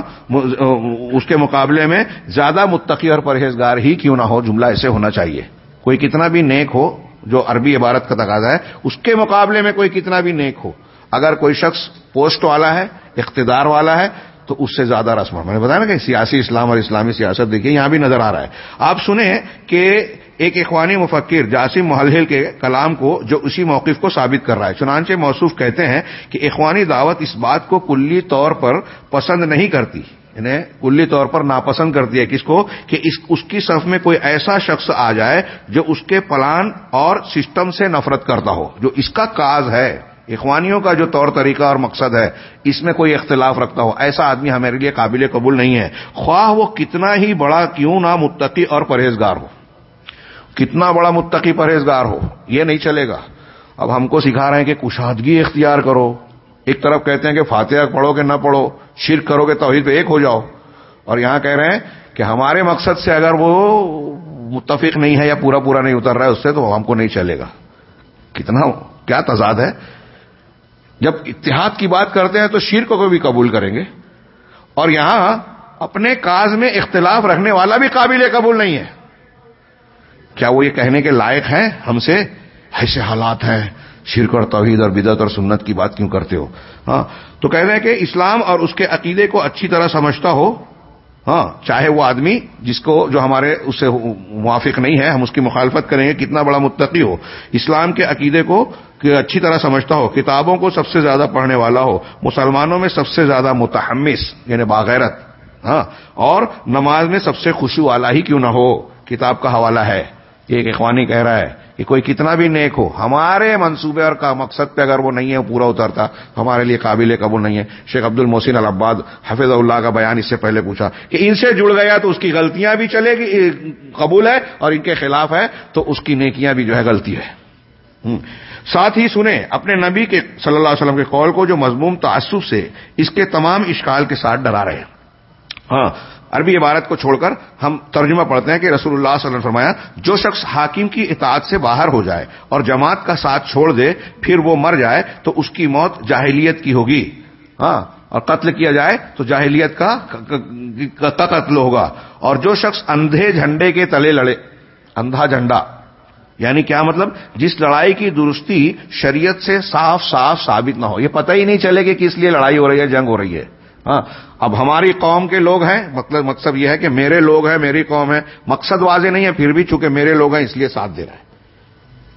اس کے مقابلے میں زیادہ متقی اور پرہیزگار ہی کیوں نہ ہو، جملہ ایسے ہونا چاہیے۔ کوئی کتنا بھی نیک ہو جو عربی عبارت کا تقاضا ہے، اس کے مقابلے میں کوئی کتنا بھی نیک ہو۔ اگر کوئی شخص پوسٹ والا ہے، اقتدار والا ہے، تو اس سے زیادہ رسم میں نے بتایا نا کہ سیاسی اسلام اور اسلامی سیاست، دیکھیے، یہاں بھی نظر آ رہا ہے۔ آپ سنیں کہ ایک اخوانی مفکر جاسم محلل کے کلام کو، جو اسی موقف کو ثابت کر رہا ہے۔ چنانچہ موصوف کہتے ہیں کہ اخوانی دعوت اس بات کو کلی طور پر پسند نہیں کرتی۔ انہیں کلی طور پر ناپسند کرتی ہے کس کو؟ کہ اس اس کی صف میں کوئی ایسا شخص آ جائے جو اس کے پلان اور سسٹم سے نفرت کرتا ہو، جو اس کا کاز ہے، اخوانیوں کا جو طور طریقہ اور مقصد ہے، اس میں کوئی اختلاف رکھتا ہو۔ ایسا آدمی ہمارے لیے قابل قبول نہیں ہے۔ خواہ وہ کتنا ہی بڑا کیوں نہ متقی اور پرہیزگار ہو۔ کتنا بڑا متقی پرہیزگار ہو، یہ نہیں چلے گا۔ اب ہم کو سکھا رہے ہیں کہ کشادگی اختیار کرو۔ ایک طرف کہتے ہیں کہ فاتحہ پڑھو کہ نہ پڑھو، شرک کرو گے توحید پہ ایک ہو جاؤ۔ اور یہاں کہہ رہے ہیں کہ ہمارے مقصد سے اگر وہ متفق نہیں ہے یا پورا پورا نہیں اتر رہا ہے اس سے تو ہم کو نہیں چلے گا۔ کتنا کیا تضاد ہے؟ جب اتحاد کی بات کرتے ہیں تو شرک کو بھی قبول کریں گے۔ اور یہاں اپنے کاز میں اختلاف رکھنے والا بھی قابل قبول نہیں ہے۔ کیا وہ یہ کہنے کے لائق ہیں ہم سے؟ ایسے حالات ہیں۔ شرک اور توحید اور بدعت اور سنت کی بات کیوں کرتے ہو؟ ہاں تو کہہ رہے ہیں کہ اسلام اور اس کے عقیدے کو اچھی طرح سمجھتا ہو ہاں چاہے وہ آدمی جس کو جو ہمارے اس سے موافق نہیں ہے، ہم اس کی مخالفت کریں گے، کتنا بڑا متقی ہو، اسلام کے عقیدے کو کہ اچھی طرح سمجھتا ہو، کتابوں کو سب سے زیادہ پڑھنے والا ہو، مسلمانوں میں سب سے زیادہ متحمس یعنی باغیرت ہاں اور نماز میں سب سے خوشی والا ہی کیوں نہ ہو؟ کتاب کا حوالہ ہے ایک اخوانی کہہ رہا ہے۔ کہ کوئی کتنا بھی نیک ہو، ہمارے منصوبے اور کا مقصد پہ اگر وہ نہیں ہے پورا اترتا، ہمارے لیے قابل قبول نہیں ہے۔ شیخ عبد المحسن العباد حفظ اللہ کا بیان اس سے پہلے پوچھا کہ ان سے جڑ گیا تو اس کی غلطیاں بھی چلے گی قبول ہے اور ان کے خلاف ہے تو اس کی نیکیاں بھی جو ہے غلطی ہے۔ ساتھ ہی سنیں، اپنے نبی کے صلی اللہ علیہ وسلم کے قول کو جو مضموم تعصب سے اس کے تمام اشکال کے ساتھ ڈرا رہے ہیں۔ ہاں عربی عبارت کو چھوڑ کر ہم ترجمہ پڑھتے ہیں کہ رسول اللہ صلی اللہ علیہ وسلم فرمایا، جو شخص حاکم کی اطاعت سے باہر ہو جائے اور جماعت کا ساتھ چھوڑ دے، پھر وہ مر جائے، تو اس کی موت جاہلیت کی ہوگی۔ ہاں اور قتل کیا جائے، تو جاہلیت کا قتل ہوگا۔ اور جو شخص اندھے جھنڈے کے تلے لڑے، اندھا جھنڈا یعنی کیا مطلب؟ جس لڑائی کی درستی شریعت سے صاف صاف ثابت نہ ہو۔ یہ پتہ ہی نہیں چلے کہ کس لیے لڑائی ہو رہی ہے، جنگ ہو رہی ہے۔ ہاں اب ہماری قوم کے لوگ ہیں مطلب مقصد یہ ہے کہ میرے لوگ ہیں، میری قوم ہے، مقصد واضح نہیں ہے، پھر بھی چونکہ میرے لوگ ہیں، اس لیے ساتھ دے رہے ہیں۔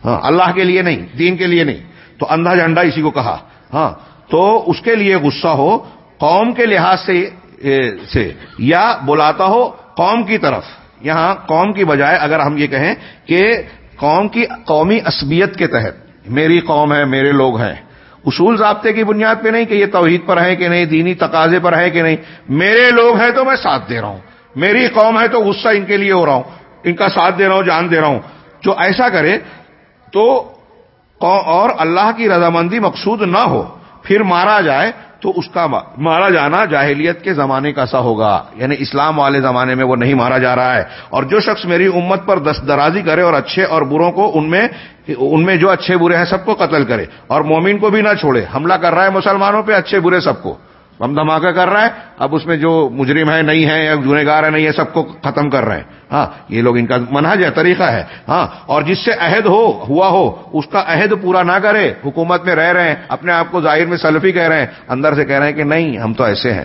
ہاں اللہ کے لیے نہیں، دین کے لیے نہیں۔ تو اندھا جھنڈا اسی کو کہا۔ ہاں تو اس کے لیے غصہ ہو، قوم کے لحاظ سے سے، یا بلاتا ہو قوم کی طرف۔ یہاں قوم کی بجائے اگر ہم یہ کہیں کہ قوم کی قومی عصبیت کے تحت، میری قوم ہے، میرے لوگ ہیں۔ اصول ضابطے کی بنیاد پہ نہیں کہ یہ توحید پر ہے کہ نہیں، دینی تقاضے پر ہے کہ نہیں۔ میرے لوگ ہیں تو میں ساتھ دے رہا ہوں۔ میری قوم ہے تو غصہ ان کے لیے ہو رہا ہوں۔ ان کا ساتھ دے رہا ہوں، جان دے رہا ہوں۔ جو ایسا کرے تو اور اللہ کی رضامندی مقصود نہ ہو، پھر مارا جائے تو اس کا مارا جانا جاہلیت کے زمانے کا سا ہوگا۔ یعنی اسلام والے زمانے میں وہ نہیں مارا جا رہا ہے۔ اور جو شخص میری امت پر دست درازی کرے اور اچھے اور بروں کو ان میں ان میں جو اچھے برے ہیں سب کو قتل کرے اور مومن کو بھی نہ چھوڑے۔ حملہ کر رہا ہے مسلمانوں پہ، اچھے برے سب کو۔ بم دھماکہ کر رہا ہے۔ اب اس میں جو مجرم ہے نہیں ہے یا جنے گار ہے نہیں ہے سب کو ختم کر رہے ہیں۔ ہاں یہ لوگ ان کا منہج ہے، طریقہ ہے۔ ہاں اور جس سے عہد ہو، ہوا ہو، اس کا عہد پورا نہ کرے، حکومت میں رہ رہے ہیں، اپنے آپ کو ظاہر میں سلفی کہہ رہے ہیں، اندر سے کہہ رہے ہیں کہ نہیں، ہم تو ایسے ہیں۔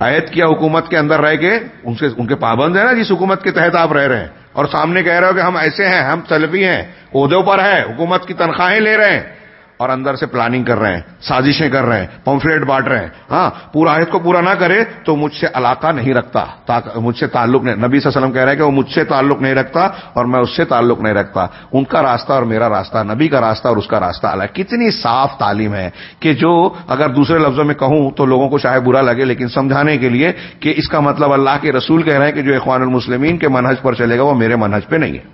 عہد کیا حکومت کے اندر رہ کے، ان سے، ان کے پابند ہیں نا، جس حکومت کے تحت آپ رہ رہے ہیں۔ اور سامنے کہہ رہے ہو کہ ہم ایسے ہیں، ہم سلفی ہیں عہدوں پر ہیں، حکومت کی تنخواہیں لے رہے ہیں۔ اور اندر سے پلاننگ کر رہے ہیں، سازشیں کر رہے ہیں، پمفلیٹ بانٹ رہے ہیں۔ ہاں پورا آیت کو پورا نہ کرے تو مجھ سے علاقہ نہیں رکھتا مجھ سے تعلق نہیں۔ نبی صلی اللہ علیہ وسلم کہہ رہے ہیں کہ وہ مجھ سے تعلق نہیں رکھتا اور میں اس سے تعلق نہیں رکھتا۔ ان کا راستہ اور میرا راستہ، نبی کا راستہ اور اس کا راستہ الگ کتنی صاف تعلیم ہے کہ جو اگر دوسرے لفظوں میں کہوں تو لوگوں کو شاید برا لگے، لیکن سمجھانے کے لیے کہ اس کا مطلب اللہ کے رسول کہہ رہے ہیں کہ جو اخوان المسلمین کے منہج پر چلے گا وہ میرے منہج پہ نہیں ہے۔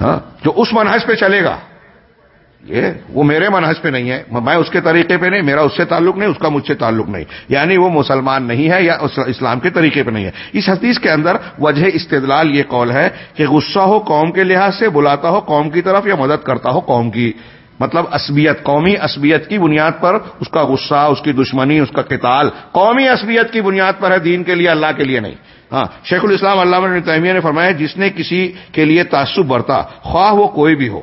ہاں جو اس منہج پہ چلے گا۔ یہ وہ میرے منحص پہ نہیں ہے، میں اس کے طریقے پہ نہیں، میرا اس سے تعلق نہیں، اس کا مجھ سے تعلق نہیں۔ یعنی وہ مسلمان نہیں ہے یا اسلام کے طریقے پہ نہیں ہے۔ اس حدیث کے اندر وجہ استدلال یہ قول ہے کہ غصہ ہو قوم کے لحاظ سے، بلاتا ہو قوم کی طرف یا مدد کرتا ہو قوم کی۔ مطلب اسبیت قومی اسبیت کی بنیاد پر اس کا غصہ، اس کی دشمنی، اس کا قتال قومی اسبیت کی بنیاد پر ہے، دین کے لیے، اللہ کے لیے نہیں۔ ہاں شیخ الاسلام علامہ تیمیہ نے فرمایا، جس نے کسی کے لیے تعصب برتا، خواہ وہ کوئی بھی ہو۔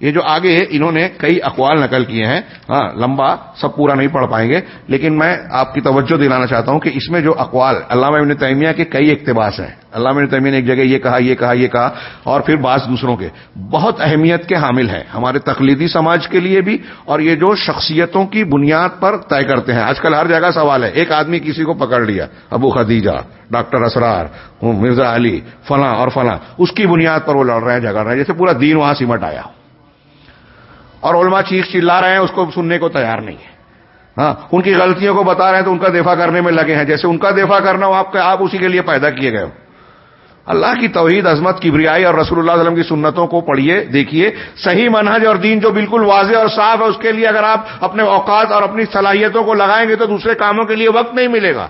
یہ جو آگے انہوں نے کئی اقوال نقل کیے ہیں۔ ہاں لمبا، سب پورا نہیں پڑھ پائیں گے۔ لیکن میں آپ کی توجہ دلانا چاہتا ہوں کہ اس میں جو اقوال، علامہ ابن تیمیہ کے کئی اقتباس ہیں۔ علامہ ابن تیمیہ نے ایک جگہ یہ کہا یہ کہا یہ کہا، اور پھر بعض دوسروں کے۔ بہت اہمیت کے حامل ہیں۔ ہمارے تقلیدی سماج کے لیے بھی اور یہ جو شخصیتوں کی بنیاد پر طے کرتے ہیں۔ آج کل ہر جگہ سوال ہے۔ ایک آدمی کسی کو پکڑ لیا، ابو خدیجہ، ڈاکٹر اسرار، مرزا علی، فلاں اور فلاں۔ اس کی بنیاد پر وہ لڑ رہے ہیں، جھگڑ رہے ہیں۔ جیسے پورا دین وہاں سمٹ آیا۔ اور علماء چیخ چلا رہے ہیں، اس کو سننے کو تیار نہیں ہے۔ ہاں ان کی غلطیوں کو بتا رہے ہیں تو ان کا دفاع کرنے میں لگے ہیں۔ جیسے ان کا دفاع کرنا ہو، آپ آپ اسی کے لیے پیدا کیے گئے ہو۔ اللہ کی توحید، عظمت کی بریائی اور رسول اللہ علیہ وسلم کی سنتوں کو پڑھیے، دیکھیے۔ صحیح منہج اور دین جو بالکل واضح اور صاف ہے، اس کے لیے اگر آپ اپنے اوقات اور اپنی صلاحیتوں کو لگائیں گے تو دوسرے کاموں کے لیے وقت نہیں ملے گا۔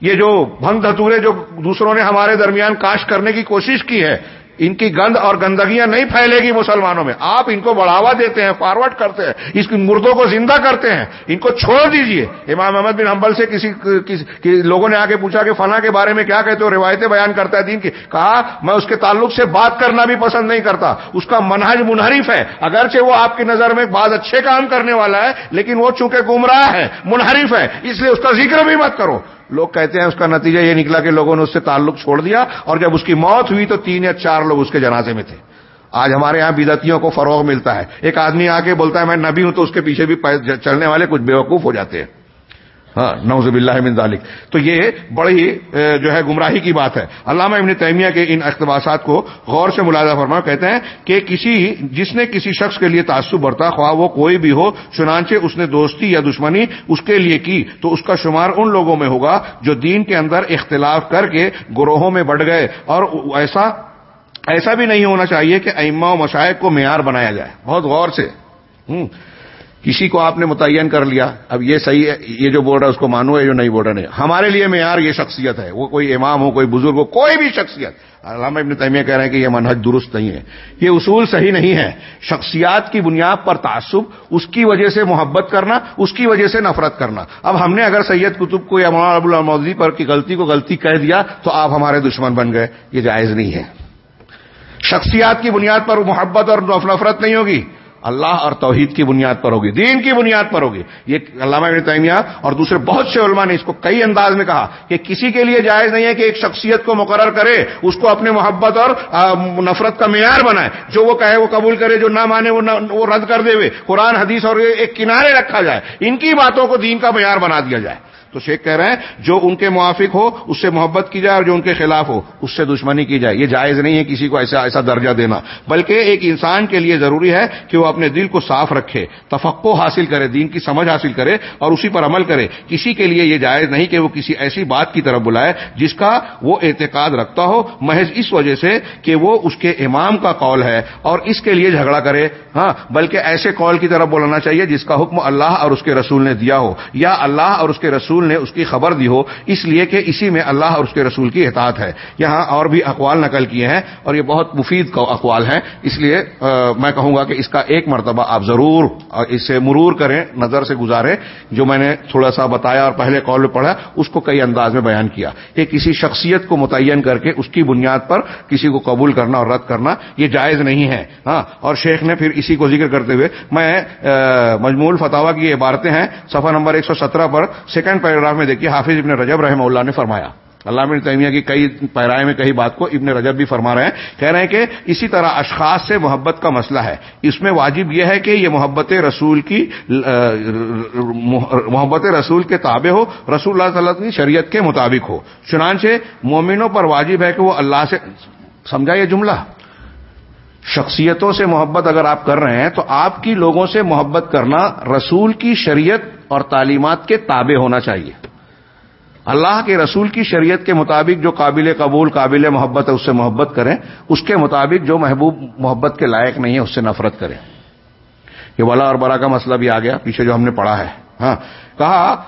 یہ جو بھنگ دھتورے جو دوسروں نے ہمارے درمیان کاش کرنے کی کوشش کی ہے ان کی گند اور گندگیاں نہیں پھیلے گی مسلمانوں میں۔ آپ ان کو بڑھاوا دیتے ہیں فارورڈ کرتے ہیں۔ اس کی مردوں کو زندہ کرتے ہیں۔ ان کو چھوڑ دیجیے۔ امام احمد بن حنبل سے کسی کسی لوگوں نے آگے پوچھا کہ فلاں کے بارے میں کیا کہتے ہو؟ روایتیں بیان کرتا ہے دین کی۔ کہا، میں اس کے تعلق سے بات کرنا بھی پسند نہیں کرتا۔ اس کا منہج منحرف ہے۔ اگرچہ وہ آپ کی نظر میں بعض اچھے کام کرنے والا ہے، لیکن وہ چونکہ گمراہ ہے، منحرف ہے، اس لیے اس کا ذکر بھی مت کرو۔ لوگ کہتے ہیں اس کا نتیجہ یہ نکلا کہ لوگوں نے اس سے تعلق چھوڑ دیا اور جب اس کی موت ہوئی تو تین یا چار لوگ اس کے جنازے میں تھے۔ آج ہمارے یہاں بدتیوں کو فروغ ملتا ہے۔ ایک آدمی آ کے بولتا ہے، میں نبی ہوں تو اس کے پیچھے بھی چلنے والے کچھ بیوقوف ہو جاتے ہیں۔ ہاں نوز باللہ من ذالک۔ تو یہ بڑی جو ہے، گمراہی کی بات ہے۔ علامہ ابن تیمیہ کے ان اقتباسات کو غور سے ملازہ فرما، کہتے ہیں کہ کسی، جس نے کسی شخص کے لیے تعصب برتا، خواہ وہ کوئی بھی ہو، چنانچہ اس نے دوستی یا دشمنی اس کے لیے کی، تو اس کا شمار ان لوگوں میں ہوگا جو دین کے اندر اختلاف کر کے گروہوں میں بڑھ گئے۔ اور ایسا ایسا بھی نہیں ہونا چاہیے کہ ائمہ و مشائق کو معیار بنایا جائے۔ بہت غور سے۔ کسی کو آپ نے متعین کر لیا، اب یہ صحیح ہے، یہ جو بول رہا ہے اس کو مانو ہے جو نہیں بول رہا نہیں۔ ہمارے لیے معیار یہ شخصیت ہے۔ وہ کوئی امام ہو، کوئی بزرگ ہو، کوئی بھی شخصیت۔ علامہ ابن تیمیہ کہہ رہے ہیں کہ یہ منہج درست نہیں ہے۔ یہ اصول صحیح نہیں ہے۔ شخصیات کی بنیاد پر تعصب، اس کی وجہ سے محبت کرنا، اس کی وجہ سے نفرت کرنا۔ اب ہم نے اگر سید قطب کو یا مولانا ابو المودی پر کی غلطی کو غلطی کہہ دیا، تو آپ ہمارے دشمن بن گئے۔ یہ جائز نہیں ہے۔ شخصیات کی بنیاد پر محبت اور نفرت نہیں ہوگی۔ اللہ اور توحید کی بنیاد پر ہوگی، دین کی بنیاد پر ہوگی۔ یہ علامہ ابن تیمیہ اور دوسرے بہت سے علماء نے اس کو کئی انداز میں کہا کہ کسی کے لیے جائز نہیں ہے کہ ایک شخصیت کو مقرر کرے، اس کو اپنے محبت اور نفرت کا معیار بنائے۔ جو وہ کہے وہ قبول کرے، جو نہ مانے وہ رد کر دے۔ ہوئے قرآن، حدیث اور ایک کنارے رکھا جائے۔ ان کی باتوں کو دین کا معیار بنا دیا جائے۔ تو شیخ کہہ رہے ہیں، جو ان کے موافق ہو، اس سے محبت کی جائے اور جو ان کے خلاف ہو، اس سے دشمنی کی جائے۔ یہ جائز نہیں ہے کسی کو ایسا ایسا درجہ دینا۔ بلکہ ایک انسان کے لیے ضروری ہے کہ وہ اپنے دل کو صاف رکھے تفقو حاصل کرے، دین کی سمجھ حاصل کرے اور اسی پر عمل کرے۔ کسی کے لیے یہ جائز نہیں کہ وہ کسی ایسی بات کی طرف بلائے جس کا وہ اعتقاد رکھتا ہو، محض اس وجہ سے کہ وہ اس کے امام کا قول ہے اور اس کے لیے جھگڑا کرے۔ ہاں بلکہ ایسے قول کی طرف بولانا چاہیے جس کا حکم اللہ اور اس کے رسول نے دیا ہو۔ یا اللہ اور اس کے رسول رسول نے اس کی خبر دی ہو، اس لیے کہ اسی میں اللہ اور اس کے رسول کی اطاعت ہے۔ یہاں اور بھی اقوال نقل کیے ہیں اور یہ بہت مفید اقوال ہیں۔ اس لیے میں کہوں گا کہ اس کا ایک مرتبہ آپ ضرور اس سے مرور کریں، نظر سے گزاریں۔ جو میں نے تھوڑا سا بتایا اور پہلے کال میں پڑھا، اس کو کئی انداز میں بیان کیا۔ کہ کسی شخصیت کو متعین کر کے اس کی بنیاد پر کسی کو قبول کرنا اور رد کرنا یہ جائز نہیں ہے۔ ہاں اور شیخ نے پھر اسی کو ذکر کرتے ہوئے، میں مجمول فتوا کی عبارتیں ہیں، صفحہ نمبر ایک سو سترہ پر سیکنڈ پیراگراف میں دیکھیے، حافظ ابن رجب رحمہ اللہ نے فرمایا۔ اللہ ابن تیمیہ کی کئی پیرائے میں کئی بات کو ابن رجب بھی فرما رہے ہیں۔ کہہ رہے ہیں کہ اسی طرح اشخاص سے محبت کا مسئلہ ہے۔ اس میں واجب یہ ہے کہ یہ محبت رسول کی محبت رسول کے تابع ہو، رسول اللہ صلی اللہ کی شریعت کے مطابق ہو۔ چنانچہ مومنوں پر واجب ہے کہ وہ اللہ سے، سمجھا یہ جملہ؟ شخصیتوں سے محبت اگر آپ کر رہے ہیں تو آپ کی لوگوں سے محبت کرنا رسول کی شریعت اور تعلیمات کے تابع ہونا چاہیے۔ اللہ کے رسول کی شریعت کے مطابق جو قابل قبول، قابل محبت ہے، اس سے محبت کریں۔ اس کے مطابق جو محبوب، محبت کے لائق نہیں ہے، اس سے نفرت کریں۔ یہ ولا اور برا کا مسئلہ بھی آ گیا، پیچھے جو ہم نے پڑھا ہے۔ ہاں کہا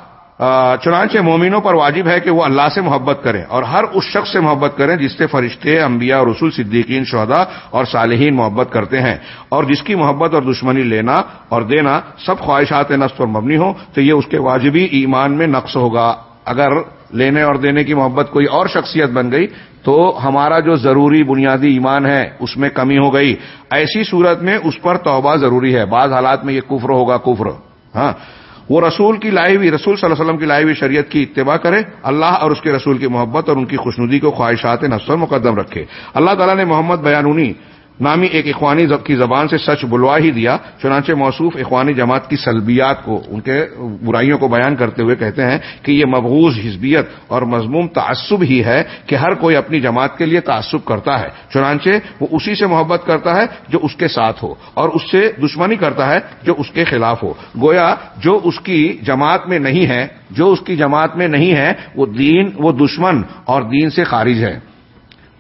چنانچہ مومنوں پر واجب ہے کہ وہ اللہ سے محبت کریں اور ہر اس شخص سے محبت کریں جس سے فرشتے، انبیاء، رسول، صدیقین شہدا اور صالحین محبت کرتے ہیں اور جس کی محبت اور دشمنی لینا اور دینا سب خواہشات نفس پر مبنی ہو تو یہ اس کے واجبی ایمان میں نقص ہوگا۔ اگر لینے اور دینے کی محبت کوئی اور شخصیت بن گئی تو ہمارا جو ضروری بنیادی ایمان ہے اس میں کمی ہو گئی۔ ایسی صورت میں اس پر توبہ ضروری ہے۔ بعض حالات میں یہ کفر ہوگا، کفر۔ ہاں۔ وہ رسول کی لائی ہوئی رسول صلی اللہ علیہ وسلم کی لائی ہوئی شریعت کی اتباع کرے، اللہ اور اس کے رسول کی محبت اور ان کی خوشنودی کو خواہشات نسل مقدم رکھے۔ اللہ تعالیٰ نے محمد بیانونی نامی ایک اخوانی کی زبان سے سچ بلوا ہی دیا، چنانچہ موصوف اخوانی جماعت کی سلبیات کو، ان کے برائیوں کو بیان کرتے ہوئے کہتے ہیں کہ یہ مقبوض حزبیت اور مضموم تعصب ہی ہے کہ ہر کوئی اپنی جماعت کے لیے تعصب کرتا ہے، چنانچہ وہ اسی سے محبت کرتا ہے جو اس کے ساتھ ہو اور اس سے دشمنی کرتا ہے جو اس کے خلاف ہو۔ گویا جو اس کی جماعت میں نہیں ہے، جو اس کی جماعت میں نہیں ہے، وہ دین، وہ دشمن اور دین سے خارج ہے۔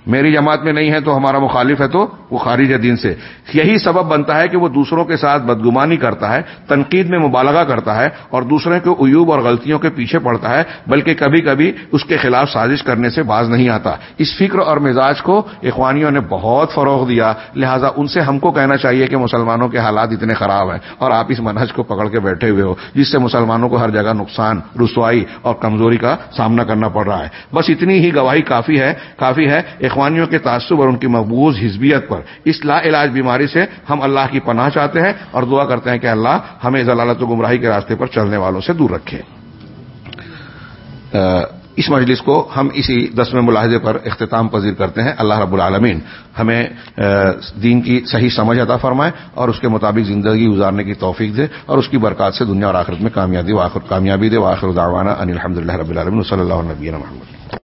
میری جماعت میں نہیں ہے تو ہمارا مخالف ہے تو وہ خارج ہے دین سے۔ یہی سبب بنتا ہے کہ وہ دوسروں کے ساتھ بدگمانی کرتا ہے، تنقید میں مبالغہ کرتا ہے اور دوسرے کے عیوب اور غلطیوں کے پیچھے پڑتا ہے، بلکہ کبھی کبھی اس کے خلاف سازش کرنے سے باز نہیں آتا۔ اس فکر اور مزاج کو اخوانیوں نے بہت فروغ دیا، لہٰذا ان سے ہم کو کہنا چاہیے کہ مسلمانوں کے حالات اتنے خراب ہیں اور آپ اس منہج کو پکڑ کے بیٹھے ہوئے ہو، جس سے مسلمانوں کو ہر جگہ نقصان، رسوائی اور کمزوری کا سامنا کرنا پڑ رہا ہے۔ بس اتنی ہی گواہی کافی ہے کافی ہے۔ اخوانیوں کے تعصب اور ان کی مقبوض حزبیت پر اس لا علاج بیماری سے ہم اللہ کی پناہ چاہتے ہیں اور دعا کرتے ہیں کہ اللہ ہمیں ضلالت و گمراہی کے راستے پر چلنے والوں سے دور رکھے۔ اس مجلس کو ہم اسی دسویں ملاحظے پر اختتام پذیر کرتے ہیں۔ اللہ رب العالمین ہمیں دین کی صحیح سمجھ عطا فرمائے اور اس کے مطابق زندگی گزارنے کی توفیق دے اور اس کی برکات سے دنیا اور آخرت میں کامیابی کامیابی دے۔ واخر دعوانا ان الحمد اللہ رب العالمین صلی اللہ نبی محمد۔